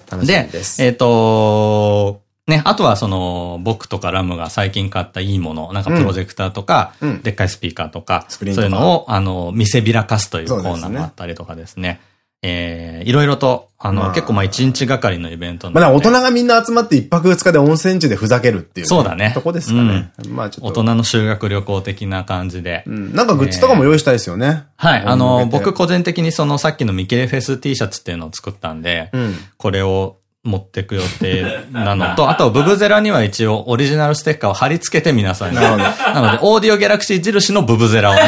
楽しみでで、す。えっ、と、ね、あとはその、僕とかラムが最近買ったいいもの、なんかプロジェクターとか、うんでっかいスピーカーとか、そういうのを、あの、見せびらかすというコーナーもあったりとかですね。えーいろいろと、あの、まあ結構まあ一日がかりのイベントまあ、大人がみんな集まって一泊二日で温泉地でふざけるっていう、そうだねとこですかね。まあちょっと。大人の修学旅行的な感じで。うん。なんかグッズとかも用意したいですよね。はい。あの、僕個人的にそのさっきのミケレフェス T シャツっていうのを作ったんで、うん。これを持ってく予定なのと、あと、ブブゼラには一応オリジナルステッカーを貼り付けて皆さんに。なので、オーディオギャラクシー印のブブゼラをね。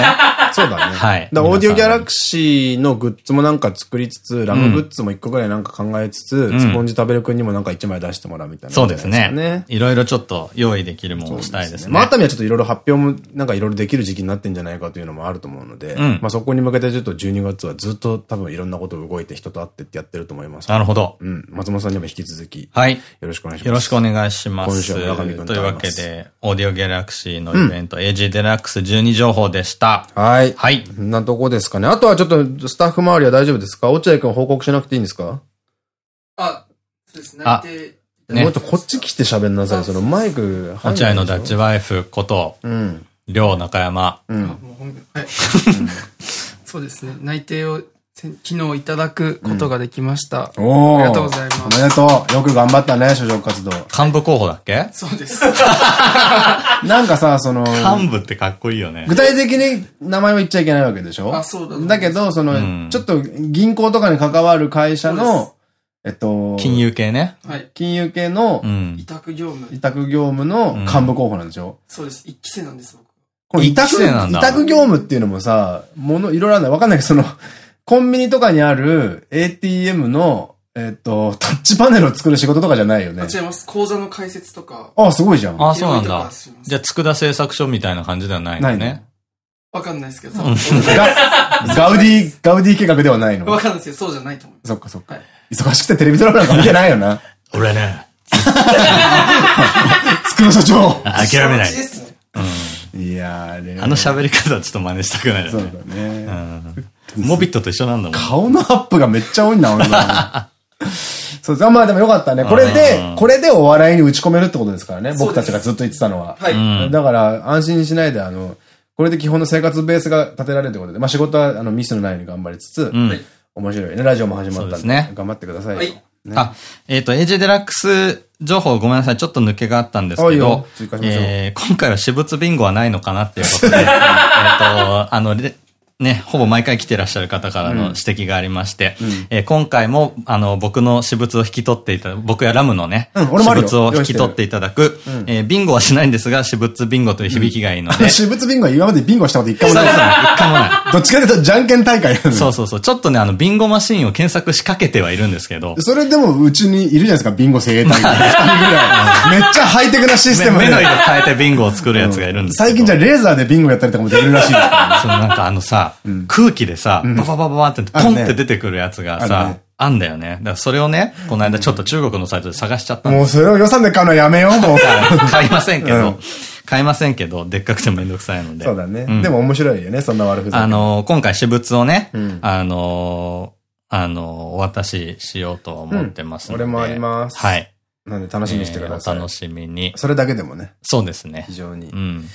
そうだね。はいだオーディオギャラクシーのグッズもなんか作りつつ、ラムグッズも一個ぐらいなんか考えつつ、スポンジ食べるくんにもなんか一枚出してもらうみたいな。そうですね。いろいろちょっと用意できるものをしたいですね。まあ、熱海はちょっといろいろ発表も、なんかいろいろできる時期になってんじゃないかというのもあると思うので、んまあそこに向けてちょっと12月はずっと多分いろんなことを動いて人と会ってってやってると思います。なるほど。うん。松本さんにも引き続き、はい。よろしくお願いします。よろしくお願いします。今週は村上君とというわけで、オーディオギャラクシーのイベント、AG デラックス12情報でした。はい。はい。なとこですかね。あとはちょっとスタッフ周りは大丈夫ですか？落合君報告しなくていいんですか？あ、そうですね。あ内定ねもっとこっち来て喋んなさい。そのマイク。落合のダッチワイフこと、うん。りょう中山。うん。そうですね。内定を昨日いただくことができました。おーありがとうございますおめでとう。よく頑張ったね、就職活動。幹部候補だっけ？そうです。なんかさ、その、幹部ってかっこいいよね具。体的に名前は言っちゃいけないわけでしょ？あそうだだけど、その、うんちょっと銀行とかに関わる会社の、えっと、金融系ね。はい。金融系のうん委。託業務。委託業務の幹部候補なんでしょ、そうです。一期生なんです、僕。この委託、一期生なんだ委託業務っていうのもさ、もの、いろいろあるんだよわかんないけど、その、コンビニとかにある ATM の、えっと、タッチパネルを作る仕事とかじゃないよねあ、。違います。講座の解説とか、あ、すごいじゃん。あ、そうなんだ。じゃあ、佃製作所みたいな感じではないないののね。わかんないですけど、ガ ガウディ、ガウディ計画ではないの？わかんないですけど、そうじゃないと思いそっかそっかはい。忙しくてテレビドラマなんか見てないよな。俺ね、つくの所長。諦めない。いやー、あれ。あの喋り方はちょっと真似したくないよそうね。だね。うんモビットと一緒なんだもん。顔のアップがめっちゃ多いんだ、俺の。そうあまあでもよかったね。これうでん、これでお笑いに打ち込めるってことですからね。僕たちがずっと言ってたのは。はい。うんだから、安心しないで、あの、これで基本の生活ベースが立てられるということで、まあ仕事は、あの、ミスのないように頑張りつつ、うんはい面白いね。ラジオも始まったんで、そうですね頑張ってくださいよ。はいねあ、えっ、と、AJ デラックス情報ごめんなさい。ちょっと抜けがあったんですけど追加しましょうえー今回は私物ビンゴはないのかなっていうことで、えっと、あの、レね、ほぼ毎回来てらっしゃる方からの指摘がありまして、えー今回も、あの、僕の私物を引き取っていただ僕やラムのね、うん私物を引き取っていただく、えービンゴはしないんですが、私物ビンゴという響きがいいので、私物ビンゴは今までビンゴしたこと一回そうですねもない。一回もない。どっちかというと、じゃんけん大会やるのそうそうそう。ちょっとね、あの、ビンゴマシーンを検索しかけてはいるんですけど、それでもうちにいるじゃないですか、ビンゴ精鋭隊が。めっちゃハイテクなシステムで。目目の色変えてビンゴを作るやつがいるんです最近じゃレーザーでビンゴやったりとかもできるらしいですからね。そのなんかあのさ、空気でさ、バババババってポンって出てくるやつがさね、あんだよね。だからそれをね、この間ちょっと中国のサイトで探しちゃったもうそれを予算で買うのはやめよう、もう。買いませんけうんど、買いませんけど、でっかくてめんどくさいので。そうだね。んでも面白いよね、そんな悪ふざけ。あ、のー、今回私物をねん、あのー、あのー、お渡ししようと思ってますので。うん俺もありますはい。なんで楽しみにしてください。えーお楽しみに。それだけでもね、そうですね非。常にう。ん。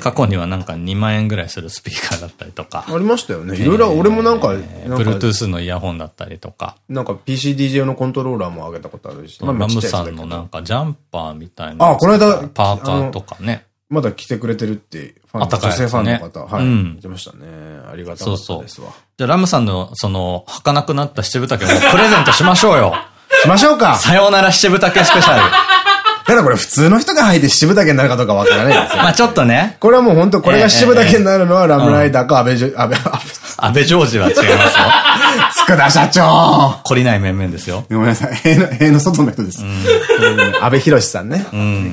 過去にはなんか2万円ぐらいするスピーカーだったりとか。ありましたよね。いろいろ、俺もなんか、Bluetooth のイヤホンだったりとか。なんか PCDJ のコントローラーも上げたことあるし。まあラムさんのなんかジャンパーみたいな。あこの間パーカーとかね。まだ来てくれてるって、ファンあったかい女性ファンの方、はい。うん言ってましたね。ありがたかったですわ。じゃあラムさんのその、儚くなった七分丈もプレゼントしましょうよ。しましょうかさようなら七分丈スペシャル。ただこれ普通の人が履いて七分丈になるかどうかわからないですよ。まあちょっとね、これはもう本当これが七分丈になるのはラムライダーか安倍ジョ、安倍、安倍、ジョージは違いますよ。佃社長懲りない面々ですよ。ごめんなさい。塀の、塀の外の人です。うん安倍博さんね。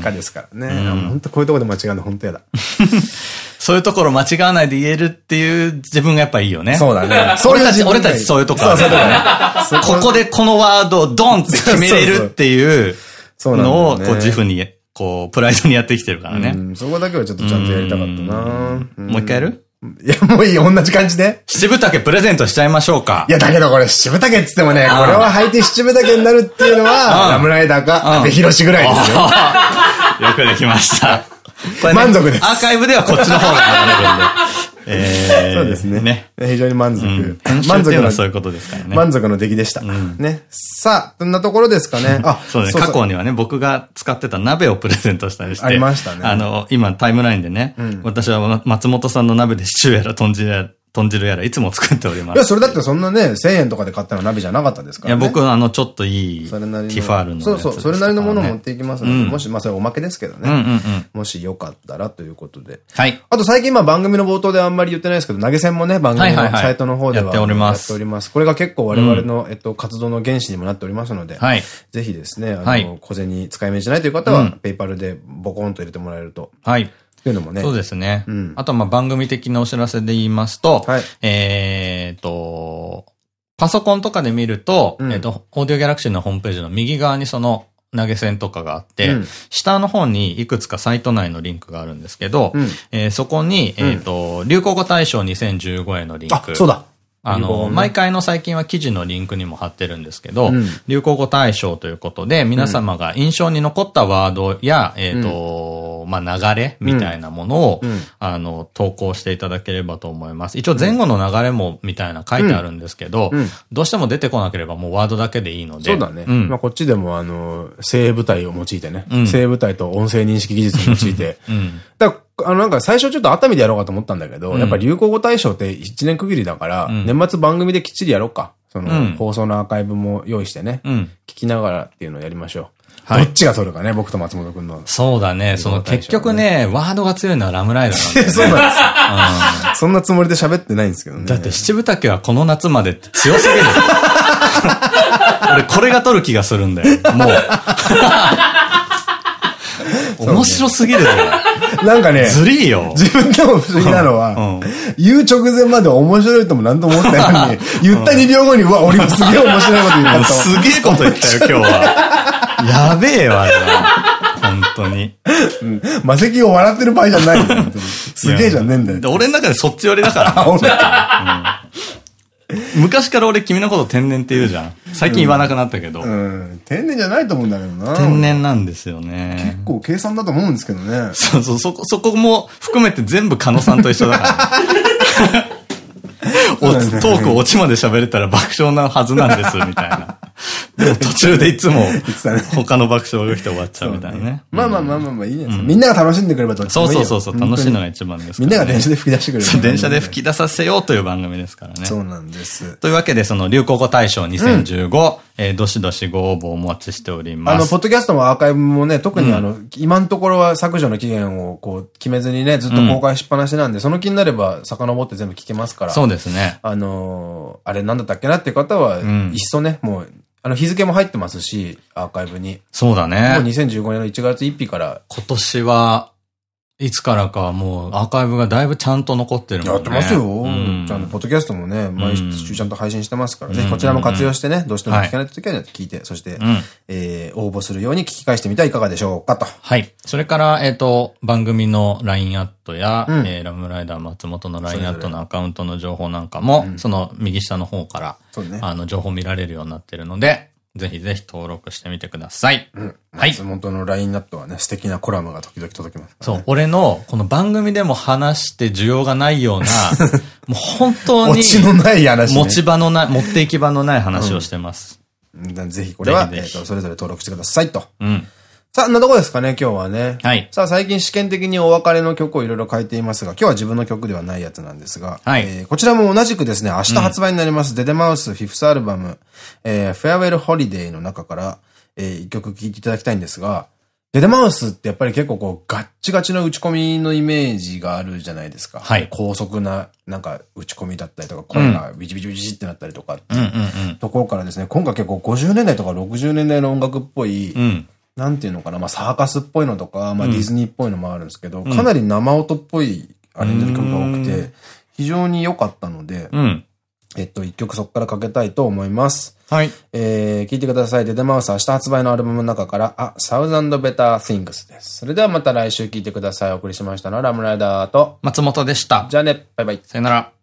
かですからね。本当こういうところで間違うの本当やだ。そういうところ間違わないで言えるっていう自分がやっぱいいよね。そうだね。俺たち、俺たちそういうとこあるそうそうからそうね。ここでこのワードをドンって決めれるっていうのを、こう自負に、こう、プライドにやってきてるからね。うん、そこだけはちょっとちゃんとやりたかったなもう一回やる？いや、もういい、同じ感じで。七分丈プレゼントしちゃいましょうかい。や、だけどこれ、七分丈っつってもね、これは履いて七分丈になるっていうのは、うんラムライダーか、安倍博ぐらいですよ。よくできました。満足ですアーカイブではこっちの方が流れるんで。えーそうですね。ね。非常に満足。満足のそういうことですからね。満足の出来でした。ね。さあ、そんなところですかね。あ、そうね、過去にはね、僕が使ってた鍋をプレゼントしたりして。ありましたねあの、今タイムラインでね、私は松本さんの鍋でシチューやら豚汁やら、豚汁やらいつも作っておりまいや、す。それだってそんなね、1000円とかで買ったの鍋じゃなかったですかいや、らね。僕はあの、ちょっといい、テそれなりの。ィファールのやつそうそう、それなりのものを持っていいきますので、うんもし、まあそれおまけですけどうんうんうね。ん。もしよかったらということで。はい。あと最近まあ番組の冒頭であんまり言ってないですけど、投げ銭もね、番組のサイトの方ではやっておりますやっております。これが結構我々の、えっと、活動の原資にもなっておりますので、はい。ぜひですね、あはいの、小銭使い道じゃないという方は、ペイパルでボコンと入れてもらえると。はい。っていうのもね。そうですね。うんあと、まあ、番組的なお知らせで言いますと、はいえっと、パソコンとかで見ると、うんえっと、オーディオギャラクシーのホームページの右側にその投げ銭とかがあって、うん下の方にいくつかサイト内のリンクがあるんですけど、うんえーそこに、えっと、流行語大賞2015へのリンク。あ、そうだ。あの、ね毎回の最近は記事のリンクにも貼ってるんですけど、うん流行語大賞ということで、皆様が印象に残ったワードや、えっ、と、まあ、流れみたいなものを、うんあの、投稿していただければと思います。一応前後の流れも、みたいな書いてあるんですけど、うんうんどうしても出てこなければもうワードだけでいいので。そうだね。んまあこっちでもあの、精鋭部隊を用いてね。うん精鋭部隊と音声認識技術を用いて。うん。だから、あの、なんか最初ちょっと熱海でやろうかと思ったんだけど、うんやっぱ流行語大賞って1年区切りだから、ん年末番組できっちりやろうか。その、うん放送のアーカイブも用意してね。うん。聞きながらっていうのをやりましょう。はいどっちが取るかね、僕と松本くんの。そうだね。その結局ね、ワードが強いのはラムライダーなんだよね。そうなんですよ。そんなつもりで喋ってないんですけどね。だって七分丈はこの夏までって強すぎる。俺これが取る気がするんだよ。もう。面白すぎるよ。なんかね、ずりーよ。自分でも不思議なのは、うん言う直前まで面白いとも何とも思ってないのに、言った2秒後に、うわ、俺もすげえ面白いこと言ったと。すげえこと言ったよ、今日は。やべえわ、あれは。本当に。うんマセキを笑ってる場合じゃないすげえじゃねえんだよ。で俺の中でそっち寄りだから。昔から俺君のこと天然って言うじゃん。最近言わなくなったけど。うん。天然じゃないと思うんだけどな。天然なんですよね。結構計算だと思うんですけどね。そうそう、そこ、そこも含めて全部狩野さんと一緒だから。トークオチまで喋れたら爆笑なはずなんです、みたいな。途中でいつも他の爆笑が来て終わっちゃうみたいなね。まあまあまあまあまあいいじゃないですか。みんなが楽しんでくればどっちそうもいいよそうそうそう、楽しいのが一番ですみんなが電車でで吹き出してくれる。電車で吹き出させようという番組ですからね。そうなんです。というわけで、その流行語大賞2015、えーどしどしご応募お待ちしております。あの、ポッドキャストもアーカイブもね、特にあの、今のところは削除の期限をこう、決めずにね、ずっと公開しっぱなしなんで、その気になれば遡って全部聞けますから。そうですね。あのーあれなんだったっけなっていう方は、んいっそね、もう、あの、日付も入ってますし、アーカイブに。もうそうだね。2015年の1月1日から今年はいつからかもうアーカイブがだいぶちゃんと残ってるもんね。やってますよ。うんちゃんと、ポッドキャストもね、毎週ちゃんと配信してますから、んぜひこちらも活用してね、どうしても聞かないときは聞いて、そして、んえー応募するように聞き返してみてはいかがでしょうかと。はい。それから、えっ、と、番組の LINE アットや、うんえーラムライダー松本の LINE アットのアカウントの情報なんかも、その右下の方から。あの、情報見られるようになってるので、ぜひぜひ登録してみてください。うん。はい松本のラインナップはね、素敵なコラムが時々届きますからね。そう、俺の、この番組でも話して需要がないような、もう本当に、オチのない話、ね。持ち場のない、持って行き場のない話をしてます。うんぜひこれは、えっと、それぞれ登録してくださいと。うん。さあ、んなとこですかね、今日はね。はいさあ、最近試験的にお別れの曲をいろいろ書いていますが、今日は自分の曲ではないやつなんですが、はいえーこちらも同じくですね、明日発売になります、 DE DE MOUSE Fifth アルバム、えー、 Farewell Holiday の中から、えー一曲聴いていただきたいんですが、 DE DE MOUSE ってやっぱり結構こう、ガッチガチの打ち込みのイメージがあるじゃないですか。はい高速な、なんか打ち込みだったりとか、声がビチビチビチってなったりとかところからですね、今回結構50年代とか60年代の音楽っぽい、うん。うん。なんていうのかな、まあサーカスっぽいのとか、まあディズニーっぽいのもあるんですけど、かなり生音っぽいアレンジの曲が多くうて、非常に良かったので、うん。えっと、一曲そこからかけたいと思います。はい。えー、聞いてください。デデマウス明日発売のアルバムの中から、あ、サウザンドベター Things です。それではまた来週聞いてください。お送りしましたのはラムライダーと、松本でした。じゃあね、バイバイ。さよなら。